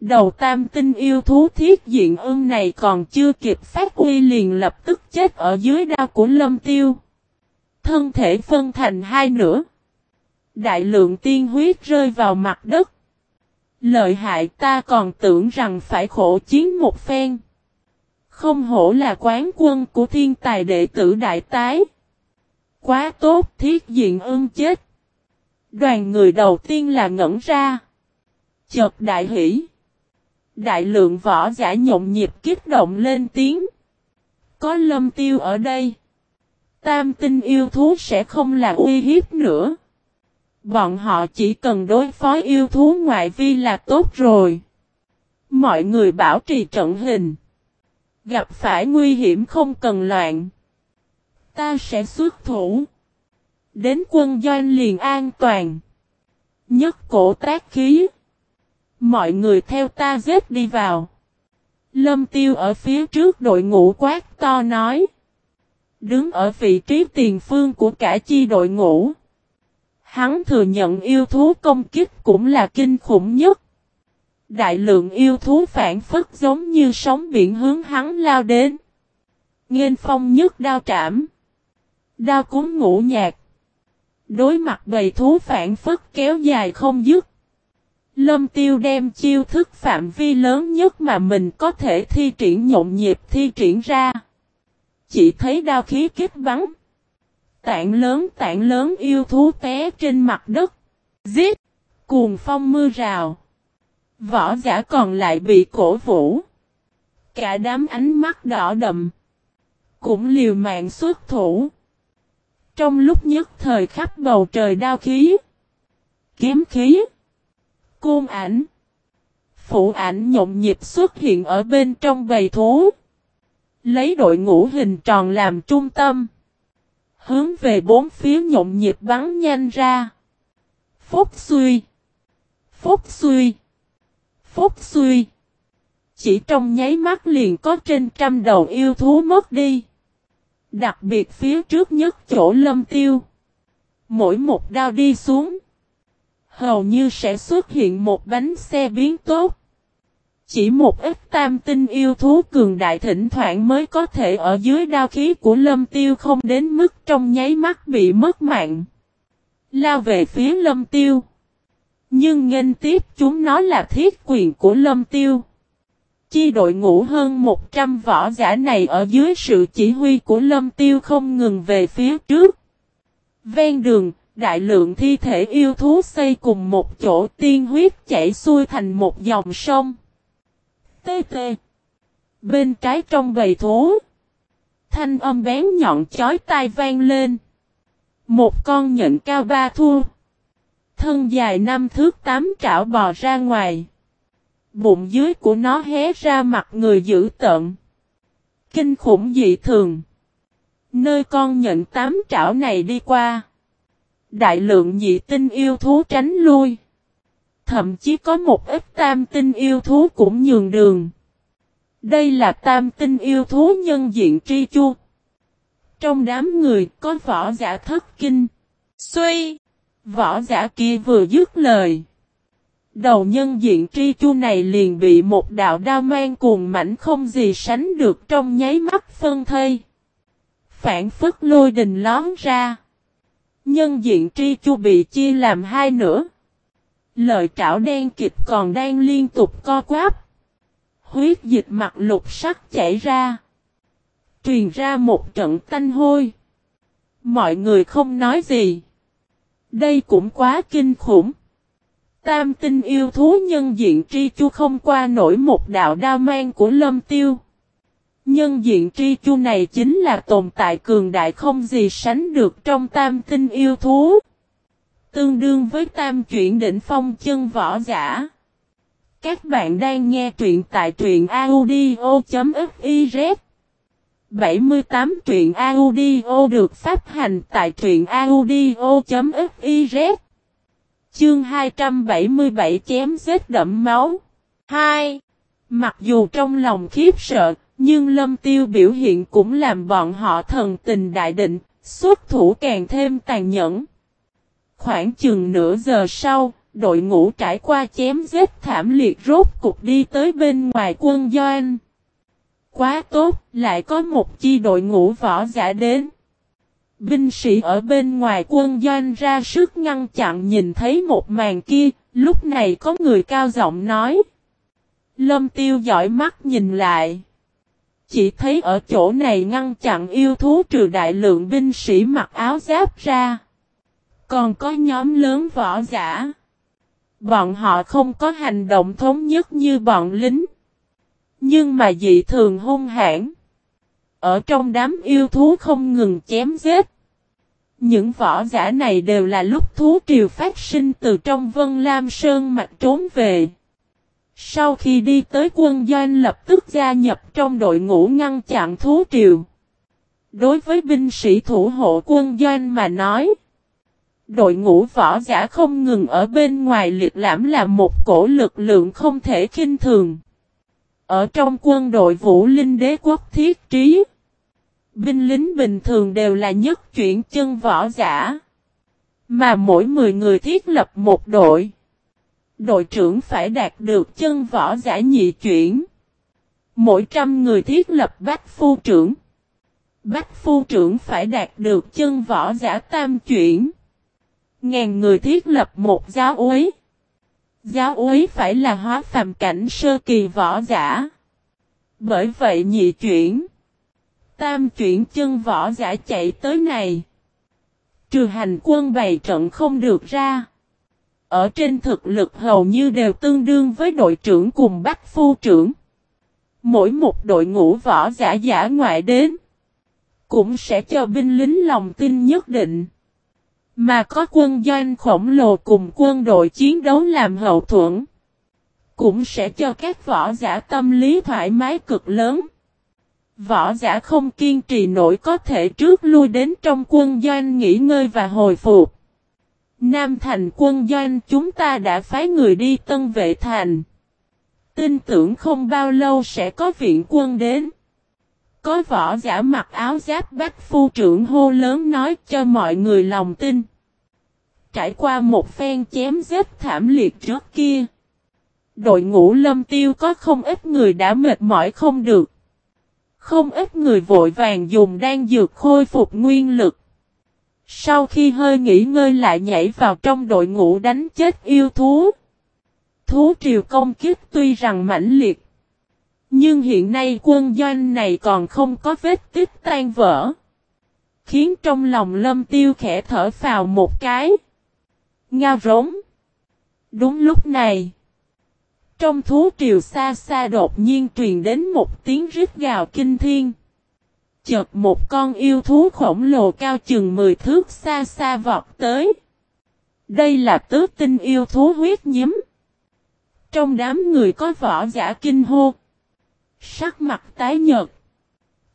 Đầu tam tinh yêu thú thiết diện ưng này còn chưa kịp phát uy liền lập tức chết ở dưới đao của lâm tiêu. Thân thể phân thành hai nửa. Đại lượng tiên huyết rơi vào mặt đất. Lợi hại ta còn tưởng rằng phải khổ chiến một phen. Không hổ là quán quân của thiên tài đệ tử đại tái. Quá tốt thiết diện ưng chết. Đoàn người đầu tiên là ngẩn ra. Chợt đại hỷ. Đại lượng võ giả nhộn nhịp kích động lên tiếng. Có lâm tiêu ở đây. Tam tinh yêu thú sẽ không là uy hiếp nữa. Bọn họ chỉ cần đối phó yêu thú ngoại vi là tốt rồi. Mọi người bảo trì trận hình. Gặp phải nguy hiểm không cần loạn. Ta sẽ xuất thủ. Đến quân doanh liền an toàn. Nhất cổ tác khí. Mọi người theo ta giết đi vào. Lâm tiêu ở phía trước đội ngũ quát to nói. Đứng ở vị trí tiền phương của cả chi đội ngũ. Hắn thừa nhận yêu thú công kích cũng là kinh khủng nhất. Đại lượng yêu thú phản phất giống như sóng biển hướng hắn lao đến. nghiên phong nhất đao trảm. Đao cúng ngũ nhạc. Đối mặt bầy thú phản phất kéo dài không dứt. Lâm tiêu đem chiêu thức phạm vi lớn nhất mà mình có thể thi triển nhộn nhịp thi triển ra. Chỉ thấy đao khí kích bắn. Tạng lớn tạng lớn yêu thú té trên mặt đất. Giết! Cuồng phong mưa rào. Võ giả còn lại bị cổ vũ. Cả đám ánh mắt đỏ đậm. Cũng liều mạng xuất thủ. Trong lúc nhất thời khắp bầu trời đao khí. Kiếm khí. Côn ảnh. Phụ ảnh nhộn nhịp xuất hiện ở bên trong bầy thú. Lấy đội ngũ hình tròn làm trung tâm. Hướng về bốn phía nhộn nhịp bắn nhanh ra. Phúc suy. Phúc suy. Phúc suy. Chỉ trong nháy mắt liền có trên trăm đầu yêu thú mất đi. Đặc biệt phía trước nhất chỗ lâm tiêu. Mỗi một đao đi xuống. Hầu như sẽ xuất hiện một bánh xe biến tốt. Chỉ một ít tam tinh yêu thú cường đại thỉnh thoảng mới có thể ở dưới đao khí của lâm tiêu không đến mức trong nháy mắt bị mất mạng. Lao về phía lâm tiêu. Nhưng nghênh tiếp chúng nó là thiết quyền của lâm tiêu. Chi đội ngũ hơn 100 võ giả này ở dưới sự chỉ huy của lâm tiêu không ngừng về phía trước. Ven đường, đại lượng thi thể yêu thú xây cùng một chỗ tiên huyết chảy xuôi thành một dòng sông. Tê tê. Bên trái trong bầy thú. Thanh âm bén nhọn chói tai vang lên. Một con nhện cao ba thua. Thân dài năm thước tám trảo bò ra ngoài. Bụng dưới của nó hé ra mặt người dữ tợn. Kinh khủng dị thường. Nơi con nhện tám trảo này đi qua. Đại lượng nhị tinh yêu thú tránh lui. Thậm chí có một ít tam tinh yêu thú cũng nhường đường. Đây là tam tinh yêu thú nhân diện tri chu. Trong đám người có võ giả thất kinh. Suy! Võ giả kia vừa dứt lời. Đầu nhân diện tri chu này liền bị một đạo đao mang cuồng mảnh không gì sánh được trong nháy mắt phân thây. Phản phức lôi đình lón ra. Nhân diện tri chu bị chia làm hai nửa. Lợi trảo đen kịch còn đang liên tục co quáp. Huyết dịch mặt lục sắc chảy ra. Truyền ra một trận tanh hôi. Mọi người không nói gì. Đây cũng quá kinh khủng. Tam tinh yêu thú nhân diện tri chu không qua nổi một đạo đao mang của lâm tiêu. Nhân diện tri chu này chính là tồn tại cường đại không gì sánh được trong tam tinh yêu thú. Tương đương với tam chuyển đỉnh phong chân võ giả. Các bạn đang nghe truyện tại truyện audio.fiz 78 truyện audio được phát hành tại truyện audio.fiz Chương 277 chém giết đậm máu 2. Mặc dù trong lòng khiếp sợ, nhưng lâm tiêu biểu hiện cũng làm bọn họ thần tình đại định, xuất thủ càng thêm tàn nhẫn. Khoảng chừng nửa giờ sau, đội ngũ trải qua chém giết thảm liệt rốt cục đi tới bên ngoài quân doanh. Quá tốt, lại có một chi đội ngũ võ giả đến. Binh sĩ ở bên ngoài quân doanh ra sức ngăn chặn nhìn thấy một màn kia, lúc này có người cao giọng nói. Lâm tiêu giỏi mắt nhìn lại. Chỉ thấy ở chỗ này ngăn chặn yêu thú trừ đại lượng binh sĩ mặc áo giáp ra. Còn có nhóm lớn võ giả. Bọn họ không có hành động thống nhất như bọn lính. Nhưng mà dị thường hung hãn. Ở trong đám yêu thú không ngừng chém giết. Những võ giả này đều là lúc thú triều phát sinh từ trong Vân Lam Sơn mặt trốn về. Sau khi đi tới quân doanh lập tức gia nhập trong đội ngũ ngăn chặn thú triều. Đối với binh sĩ thủ hộ quân doanh mà nói. Đội ngũ võ giả không ngừng ở bên ngoài liệt lãm là một cổ lực lượng không thể kinh thường. Ở trong quân đội vũ linh đế quốc thiết trí, binh lính bình thường đều là nhất chuyển chân võ giả. Mà mỗi 10 người thiết lập một đội. Đội trưởng phải đạt được chân võ giả nhị chuyển. Mỗi trăm người thiết lập bách phu trưởng. Bách phu trưởng phải đạt được chân võ giả tam chuyển. Ngàn người thiết lập một giáo úy. Giáo úy phải là hóa phàm cảnh sơ kỳ võ giả. Bởi vậy nhị chuyển. Tam chuyển chân võ giả chạy tới này. Trừ hành quân bày trận không được ra. Ở trên thực lực hầu như đều tương đương với đội trưởng cùng bác phu trưởng. Mỗi một đội ngũ võ giả giả ngoại đến. Cũng sẽ cho binh lính lòng tin nhất định. Mà có quân doanh khổng lồ cùng quân đội chiến đấu làm hậu thuẫn. Cũng sẽ cho các võ giả tâm lý thoải mái cực lớn. Võ giả không kiên trì nổi có thể trước lui đến trong quân doanh nghỉ ngơi và hồi phục. Nam thành quân doanh, chúng ta đã phái người đi tân vệ thành. Tin tưởng không bao lâu sẽ có viện quân đến. Có võ giả mặc áo giáp bách phu trưởng hô lớn nói cho mọi người lòng tin. Trải qua một phen chém giết thảm liệt trước kia. Đội ngũ lâm tiêu có không ít người đã mệt mỏi không được. Không ít người vội vàng dùng đan dược khôi phục nguyên lực. Sau khi hơi nghỉ ngơi lại nhảy vào trong đội ngũ đánh chết yêu thú. Thú triều công kích tuy rằng mãnh liệt. Nhưng hiện nay quân doanh này còn không có vết tích tan vỡ. Khiến trong lòng lâm tiêu khẽ thở phào một cái. Ngao rống. Đúng lúc này. Trong thú triều xa xa đột nhiên truyền đến một tiếng rít gào kinh thiên. Chợt một con yêu thú khổng lồ cao chừng 10 thước xa xa vọt tới. Đây là tứ tinh yêu thú huyết nhiễm. Trong đám người có võ giả kinh hô. Sắc mặt tái nhợt.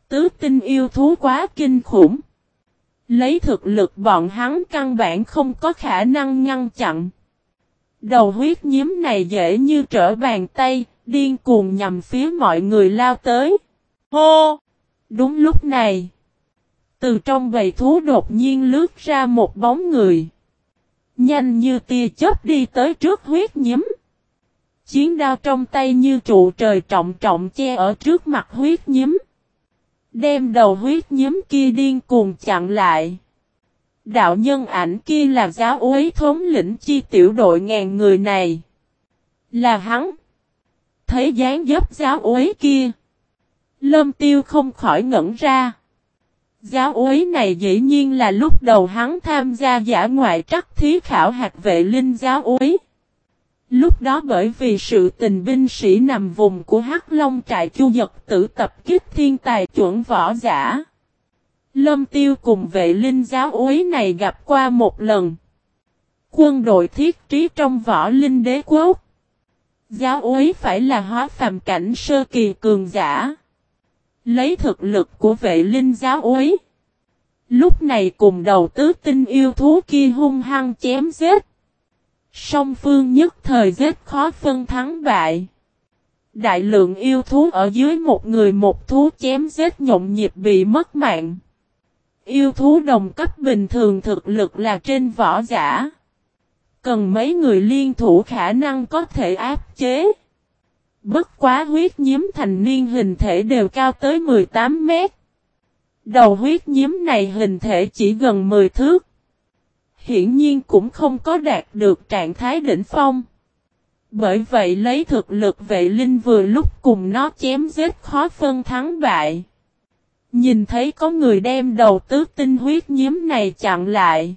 Tứ tinh yêu thú quá kinh khủng. Lấy thực lực bọn hắn căn bản không có khả năng ngăn chặn. Đầu huyết nhiễm này dễ như trở bàn tay, điên cuồng nhằm phía mọi người lao tới. Hô! Đúng lúc này, từ trong bầy thú đột nhiên lướt ra một bóng người. Nhanh như tia chớp đi tới trước huyết nhiễm. Chiến đao trong tay như trụ trời trọng trọng che ở trước mặt huyết nhiễm. Đem đầu huyết nhiễm kia điên cuồng chặn lại. Đạo nhân ảnh kia là giáo úy thống lĩnh chi tiểu đội ngàn người này. Là hắn. Thấy dáng dấp giáo úy kia. Lâm tiêu không khỏi ngẩn ra. Giáo úy này dĩ nhiên là lúc đầu hắn tham gia giả ngoại trắc thí khảo hạt vệ linh giáo úy Lúc đó bởi vì sự tình binh sĩ nằm vùng của Hắc Long trại chu giật tử tập kích thiên tài chuẩn võ giả. Lâm Tiêu cùng vệ linh giáo úy này gặp qua một lần. Quân đội thiết trí trong võ linh đế quốc. Giáo úy phải là hóa phàm cảnh sơ kỳ cường giả. Lấy thực lực của vệ linh giáo úy. Lúc này cùng đầu tứ tinh yêu thú kia hung hăng chém giết. Song phương nhất thời giết khó phân thắng bại. Đại lượng yêu thú ở dưới một người một thú chém giết nhộn nhịp bị mất mạng. Yêu thú đồng cấp bình thường thực lực là trên võ giả. Cần mấy người liên thủ khả năng có thể áp chế. Bất quá huyết nhiễm thành niên hình thể đều cao tới 18 mét. Đầu huyết nhiễm này hình thể chỉ gần 10 thước. Hiển nhiên cũng không có đạt được trạng thái đỉnh phong. Bởi vậy lấy thực lực vệ linh vừa lúc cùng nó chém giết khó phân thắng bại. Nhìn thấy có người đem đầu tứ tinh huyết nhiễm này chặn lại.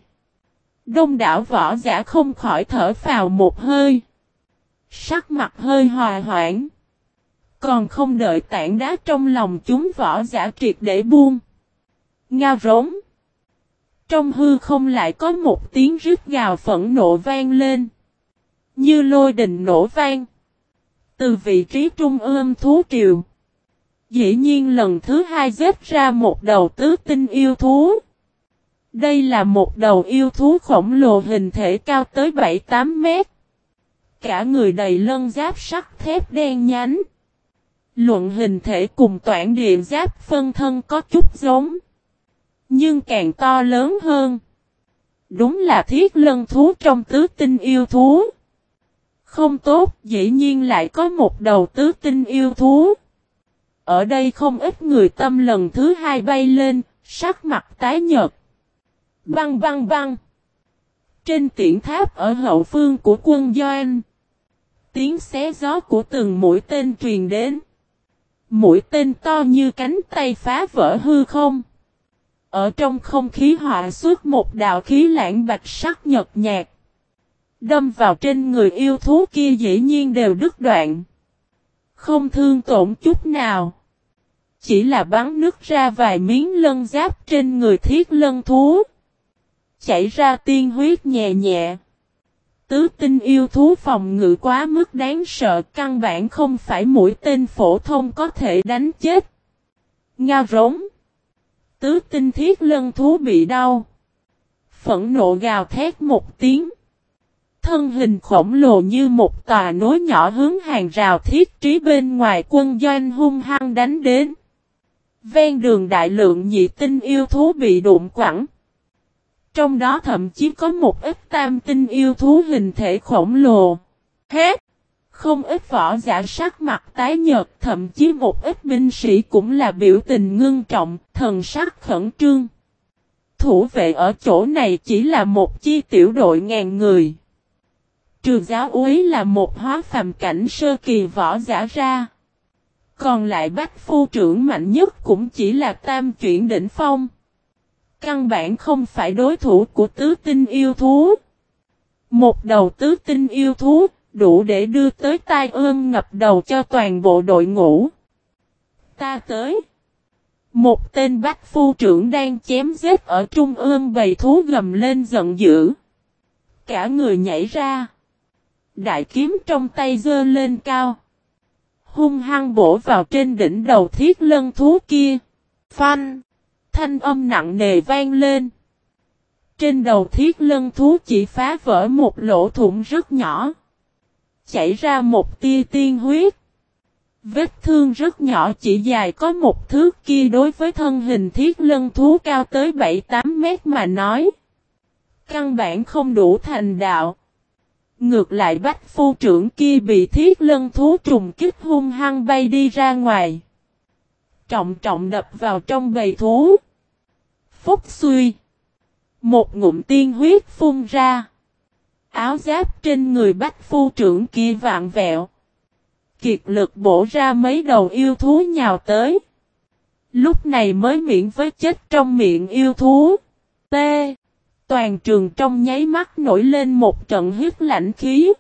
Đông đảo võ giả không khỏi thở phào một hơi. Sắc mặt hơi hòa hoãn. Còn không đợi tảng đá trong lòng chúng võ giả triệt để buông. Ngao rống. Trong hư không lại có một tiếng rít gào phẫn nộ vang lên. Như lôi đình nổ vang. Từ vị trí trung ương thú triều. Dĩ nhiên lần thứ hai giết ra một đầu tứ tinh yêu thú. Đây là một đầu yêu thú khổng lồ hình thể cao tới 7-8 mét. Cả người đầy lân giáp sắt thép đen nhánh. Luận hình thể cùng toản địa giáp phân thân có chút giống. Nhưng càng to lớn hơn. Đúng là thiết lân thú trong tứ tinh yêu thú. Không tốt, dĩ nhiên lại có một đầu tứ tinh yêu thú. Ở đây không ít người tâm lần thứ hai bay lên, sắc mặt tái nhợt. Băng băng băng. Trên tiễn tháp ở hậu phương của quân Doan. Tiếng xé gió của từng mũi tên truyền đến. Mũi tên to như cánh tay phá vỡ hư không. Ở trong không khí họa suốt một đạo khí lãng bạch sắc nhật nhạt. Đâm vào trên người yêu thú kia dĩ nhiên đều đứt đoạn. Không thương tổn chút nào. Chỉ là bắn nước ra vài miếng lân giáp trên người thiết lân thú. Chảy ra tiên huyết nhẹ nhẹ. Tứ tinh yêu thú phòng ngự quá mức đáng sợ, căn bản không phải mũi tên phổ thông có thể đánh chết. Ngao rống. Tứ tinh thiết lân thú bị đau. Phẫn nộ gào thét một tiếng. Thân hình khổng lồ như một tòa nối nhỏ hướng hàng rào thiết trí bên ngoài quân doanh hung hăng đánh đến. Ven đường đại lượng nhị tinh yêu thú bị đụng quẳng. Trong đó thậm chí có một ít tam tinh yêu thú hình thể khổng lồ. Hết! Không ít võ giả sắc mặt tái nhợt, thậm chí một ít binh sĩ cũng là biểu tình ngưng trọng, thần sắc khẩn trương. Thủ vệ ở chỗ này chỉ là một chi tiểu đội ngàn người. Trường giáo úy là một hóa phàm cảnh sơ kỳ võ giả ra. Còn lại bách phu trưởng mạnh nhất cũng chỉ là tam chuyển đỉnh phong. Căn bản không phải đối thủ của tứ tinh yêu thú. Một đầu tứ tinh yêu thú, đủ để đưa tới tai ương ngập đầu cho toàn bộ đội ngũ. Ta tới. Một tên bách phu trưởng đang chém giết ở trung ương bầy thú gầm lên giận dữ. Cả người nhảy ra. Đại kiếm trong tay dơ lên cao. Hung hăng bổ vào trên đỉnh đầu thiết lân thú kia. Phanh. Thanh âm nặng nề vang lên. Trên đầu thiết lân thú chỉ phá vỡ một lỗ thủng rất nhỏ. Chảy ra một tia tiên huyết. Vết thương rất nhỏ chỉ dài có một thước kia đối với thân hình thiết lân thú cao tới 7-8 mét mà nói. Căn bản không đủ thành đạo. Ngược lại bách phu trưởng kia bị thiết lân thú trùng kích hung hăng bay đi ra ngoài. Trọng trọng đập vào trong bầy thú. Phúc suy. Một ngụm tiên huyết phun ra. Áo giáp trên người bách phu trưởng kia vạn vẹo. Kiệt lực bổ ra mấy đầu yêu thú nhào tới. Lúc này mới miễn với chết trong miệng yêu thú. T. Toàn trường trong nháy mắt nổi lên một trận huyết lạnh khí.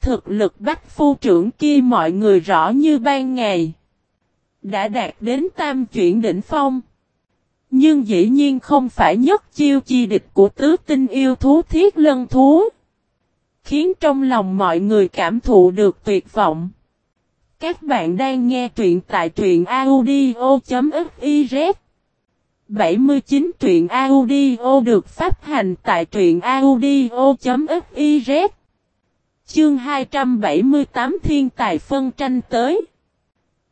Thực lực bách phu trưởng kia mọi người rõ như ban ngày. Đã đạt đến tam chuyển đỉnh phong. Nhưng dĩ nhiên không phải nhất chiêu chi địch của tứ tinh yêu thú thiết lân thú. Khiến trong lòng mọi người cảm thụ được tuyệt vọng. Các bạn đang nghe truyện tại truyện audio.fiz 79 truyện audio được phát hành tại truyện audio.fiz Chương 278 Thiên tài phân tranh tới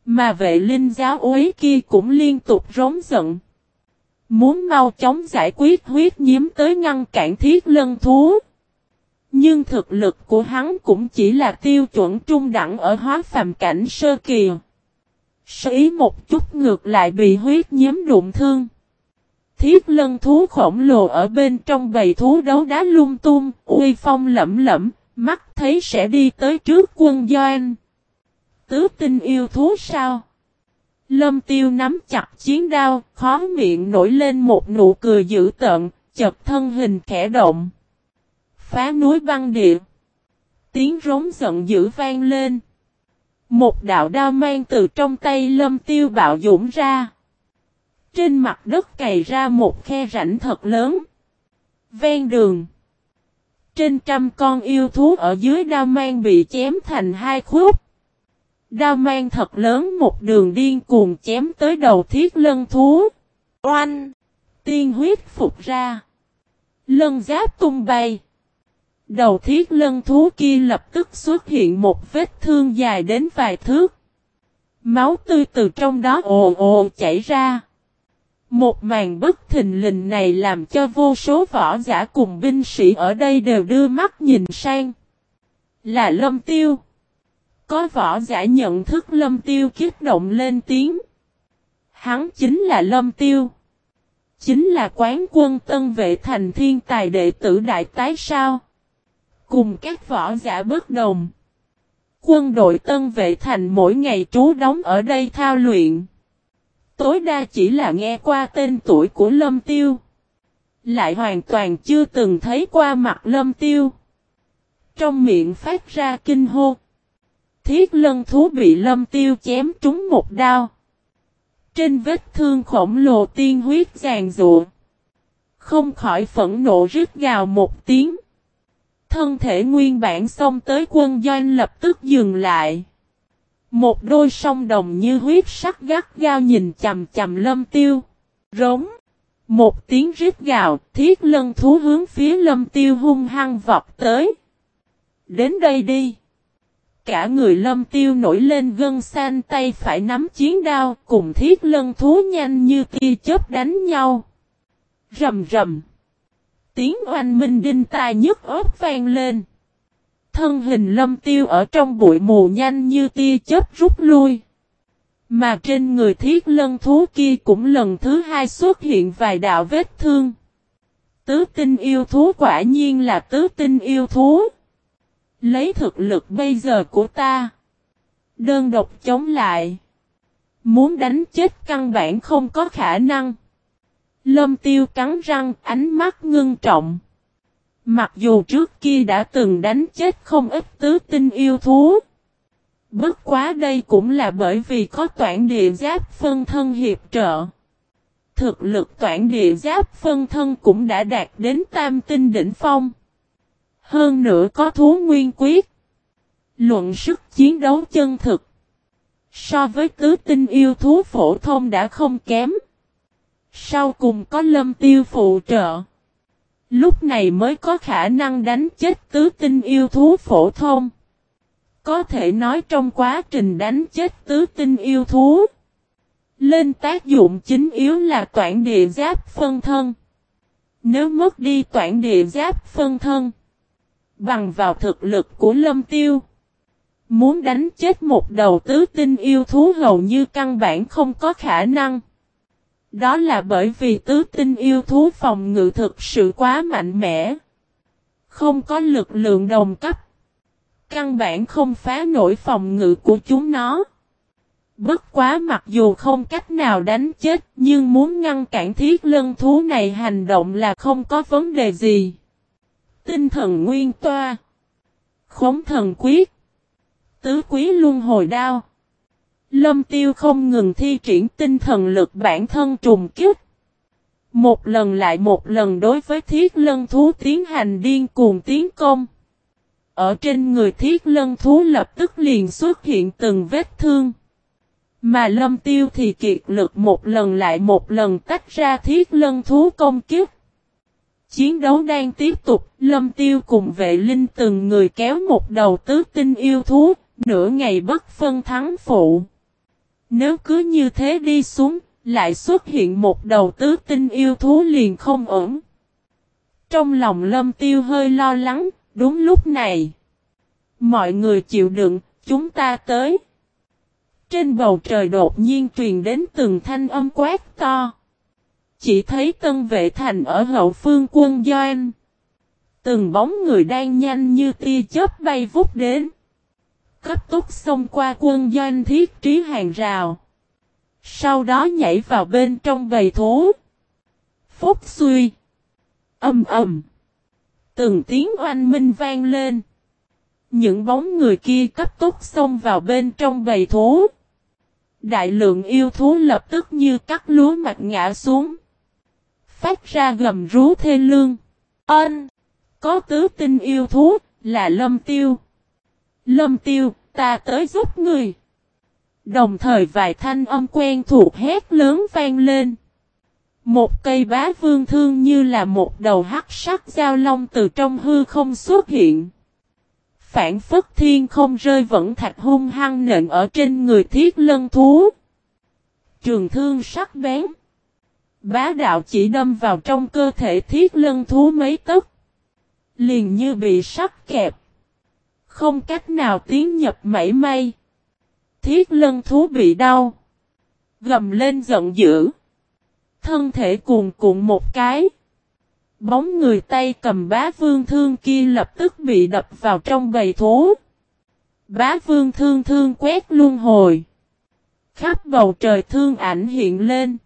mà vệ linh giáo úy kia cũng liên tục rống giận. Muốn mau chóng giải quyết huyết nhiễm tới ngăn cản thiết lân thú. Nhưng thực lực của hắn cũng chỉ là tiêu chuẩn trung đẳng ở hóa phàm cảnh sơ kỳ. Sở ý một chút ngược lại bị huyết nhiễm đụng thương. Thiết lân thú khổng lồ ở bên trong bầy thú đấu đá lung tung, uy phong lẫm lẫm, mắt thấy sẽ đi tới trước quân doanh. Tứ tinh yêu thú sao? Lâm tiêu nắm chặt chiến đao, khó miệng nổi lên một nụ cười dữ tợn, chật thân hình khẽ động. Phá núi băng địa. Tiếng rống giận dữ vang lên. Một đạo đao mang từ trong tay lâm tiêu bạo dũng ra. Trên mặt đất cày ra một khe rãnh thật lớn. Ven đường. Trên trăm con yêu thú ở dưới đao mang bị chém thành hai khúc. Đao mang thật lớn một đường điên cuồng chém tới đầu thiết lân thú. Oanh! Tiên huyết phục ra. Lân giáp tung bay. Đầu thiết lân thú kia lập tức xuất hiện một vết thương dài đến vài thước. Máu tươi từ trong đó ồ ồ chảy ra. Một màn bất thình lình này làm cho vô số võ giả cùng binh sĩ ở đây đều đưa mắt nhìn sang. Là lâm tiêu. Có võ giả nhận thức lâm tiêu kích động lên tiếng. Hắn chính là lâm tiêu. Chính là quán quân tân vệ thành thiên tài đệ tử đại tái sao. Cùng các võ giả bất đồng. Quân đội tân vệ thành mỗi ngày trú đóng ở đây thao luyện. Tối đa chỉ là nghe qua tên tuổi của Lâm Tiêu. Lại hoàn toàn chưa từng thấy qua mặt Lâm Tiêu. Trong miệng phát ra kinh hô. Thiết lân thú bị Lâm Tiêu chém trúng một đao. Trên vết thương khổng lồ tiên huyết giàn rụa. Không khỏi phẫn nộ rít gào một tiếng. Thân thể nguyên bản xông tới quân doanh lập tức dừng lại. Một đôi song đồng như huyết sắc gắt gao nhìn chầm chầm lâm tiêu. Rống. Một tiếng rít gào, thiết lân thú hướng phía lâm tiêu hung hăng vọt tới. Đến đây đi. Cả người lâm tiêu nổi lên gân xanh, tay phải nắm chiến đao, cùng thiết lân thú nhanh như tia chớp đánh nhau. Rầm rầm. Tiếng oanh minh đinh tai nhức ớt vang lên. Thân hình lâm tiêu ở trong bụi mù nhanh như tia chớp rút lui. Mà trên người thiết lân thú kia cũng lần thứ hai xuất hiện vài đạo vết thương. Tứ tinh yêu thú quả nhiên là tứ tinh yêu thú. Lấy thực lực bây giờ của ta. Đơn độc chống lại. Muốn đánh chết căn bản không có khả năng. Lâm tiêu cắn răng, ánh mắt ngưng trọng. Mặc dù trước kia đã từng đánh chết không ít tứ tinh yêu thú. Bất quá đây cũng là bởi vì có toản địa giáp phân thân hiệp trợ. Thực lực toản địa giáp phân thân cũng đã đạt đến tam tinh đỉnh phong. Hơn nữa có thú nguyên quyết. Luận sức chiến đấu chân thực. So với tứ tinh yêu thú phổ thông đã không kém. Sau cùng có lâm tiêu phụ trợ. Lúc này mới có khả năng đánh chết tứ tinh yêu thú phổ thông. Có thể nói trong quá trình đánh chết tứ tinh yêu thú. Lên tác dụng chính yếu là toản địa giáp phân thân. Nếu mất đi toản địa giáp phân thân. Bằng vào thực lực của lâm tiêu. Muốn đánh chết một đầu tứ tinh yêu thú hầu như căn bản không có khả năng. Đó là bởi vì tứ tinh yêu thú phòng ngự thực sự quá mạnh mẽ. Không có lực lượng đồng cấp. Căn bản không phá nổi phòng ngự của chúng nó. Bất quá mặc dù không cách nào đánh chết, nhưng muốn ngăn cản thiết lân thú này hành động là không có vấn đề gì. Tinh thần nguyên toa. Khống thần quyết. Tứ quý luân hồi đao. Lâm tiêu không ngừng thi triển tinh thần lực bản thân trùng kích. Một lần lại một lần đối với thiết lân thú tiến hành điên cuồng tiến công. Ở trên người thiết lân thú lập tức liền xuất hiện từng vết thương. Mà lâm tiêu thì kiệt lực một lần lại một lần tách ra thiết lân thú công kiếp. Chiến đấu đang tiếp tục, lâm tiêu cùng vệ linh từng người kéo một đầu tứ tinh yêu thú, nửa ngày bất phân thắng phụ. Nếu cứ như thế đi xuống, lại xuất hiện một đầu tứ tinh yêu thú liền không ổn. Trong lòng lâm tiêu hơi lo lắng, đúng lúc này. Mọi người chịu đựng, chúng ta tới. Trên bầu trời đột nhiên truyền đến từng thanh âm quát to. Chỉ thấy tân vệ thành ở hậu phương quân doanh. Từng bóng người đang nhanh như tia chớp bay vút đến cấp tốc xông qua quân doanh thiết trí hàng rào. Sau đó nhảy vào bên trong bầy thú. Phúc suy. Âm ầm. Từng tiếng oanh minh vang lên. Những bóng người kia cấp tốc xông vào bên trong bầy thú. Đại lượng yêu thú lập tức như cắt lúa mặt ngã xuống. Phát ra gầm rú thê lương. Ân. Có tứ tinh yêu thú, là lâm tiêu. Lâm tiêu, ta tới giúp người. Đồng thời vài thanh âm quen thuộc hét lớn vang lên. Một cây bá vương thương như là một đầu hắc sắc dao long từ trong hư không xuất hiện. Phản phất thiên không rơi vẫn thạch hung hăng nện ở trên người thiết lân thú. Trường thương sắc bén. Bá đạo chỉ đâm vào trong cơ thể thiết lân thú mấy tấc. Liền như bị sắt kẹp. Không cách nào tiến nhập mảy may. Thiết lân thú bị đau. Gầm lên giận dữ. Thân thể cuồn cuộn một cái. Bóng người tay cầm bá vương thương kia lập tức bị đập vào trong bầy thú. Bá vương thương thương quét luân hồi. Khắp bầu trời thương ảnh hiện lên.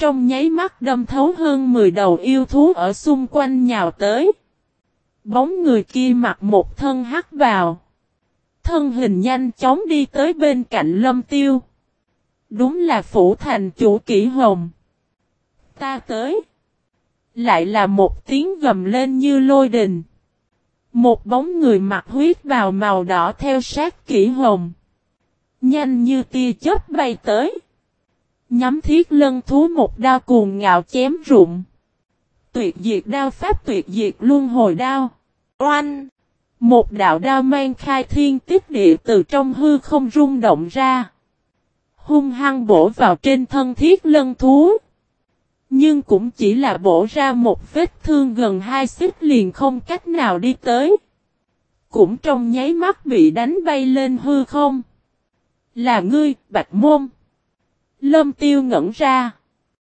Trong nháy mắt đâm thấu hơn 10 đầu yêu thú ở xung quanh nhào tới. Bóng người kia mặc một thân hắc vào. Thân hình nhanh chóng đi tới bên cạnh lâm tiêu. Đúng là phủ thành chủ kỹ hồng. Ta tới. Lại là một tiếng gầm lên như lôi đình. Một bóng người mặc huyết bào màu đỏ theo sát kỹ hồng. Nhanh như tia chớp bay tới. Nhắm thiết lân thú một đao cuồng ngạo chém rụng. Tuyệt diệt đao pháp tuyệt diệt luân hồi đao. Oanh! Một đạo đao mang khai thiên tiếp địa từ trong hư không rung động ra. Hung hăng bổ vào trên thân thiết lân thú. Nhưng cũng chỉ là bổ ra một vết thương gần hai xích liền không cách nào đi tới. Cũng trong nháy mắt bị đánh bay lên hư không. Là ngươi, Bạch Môn. Lâm tiêu ngẩn ra.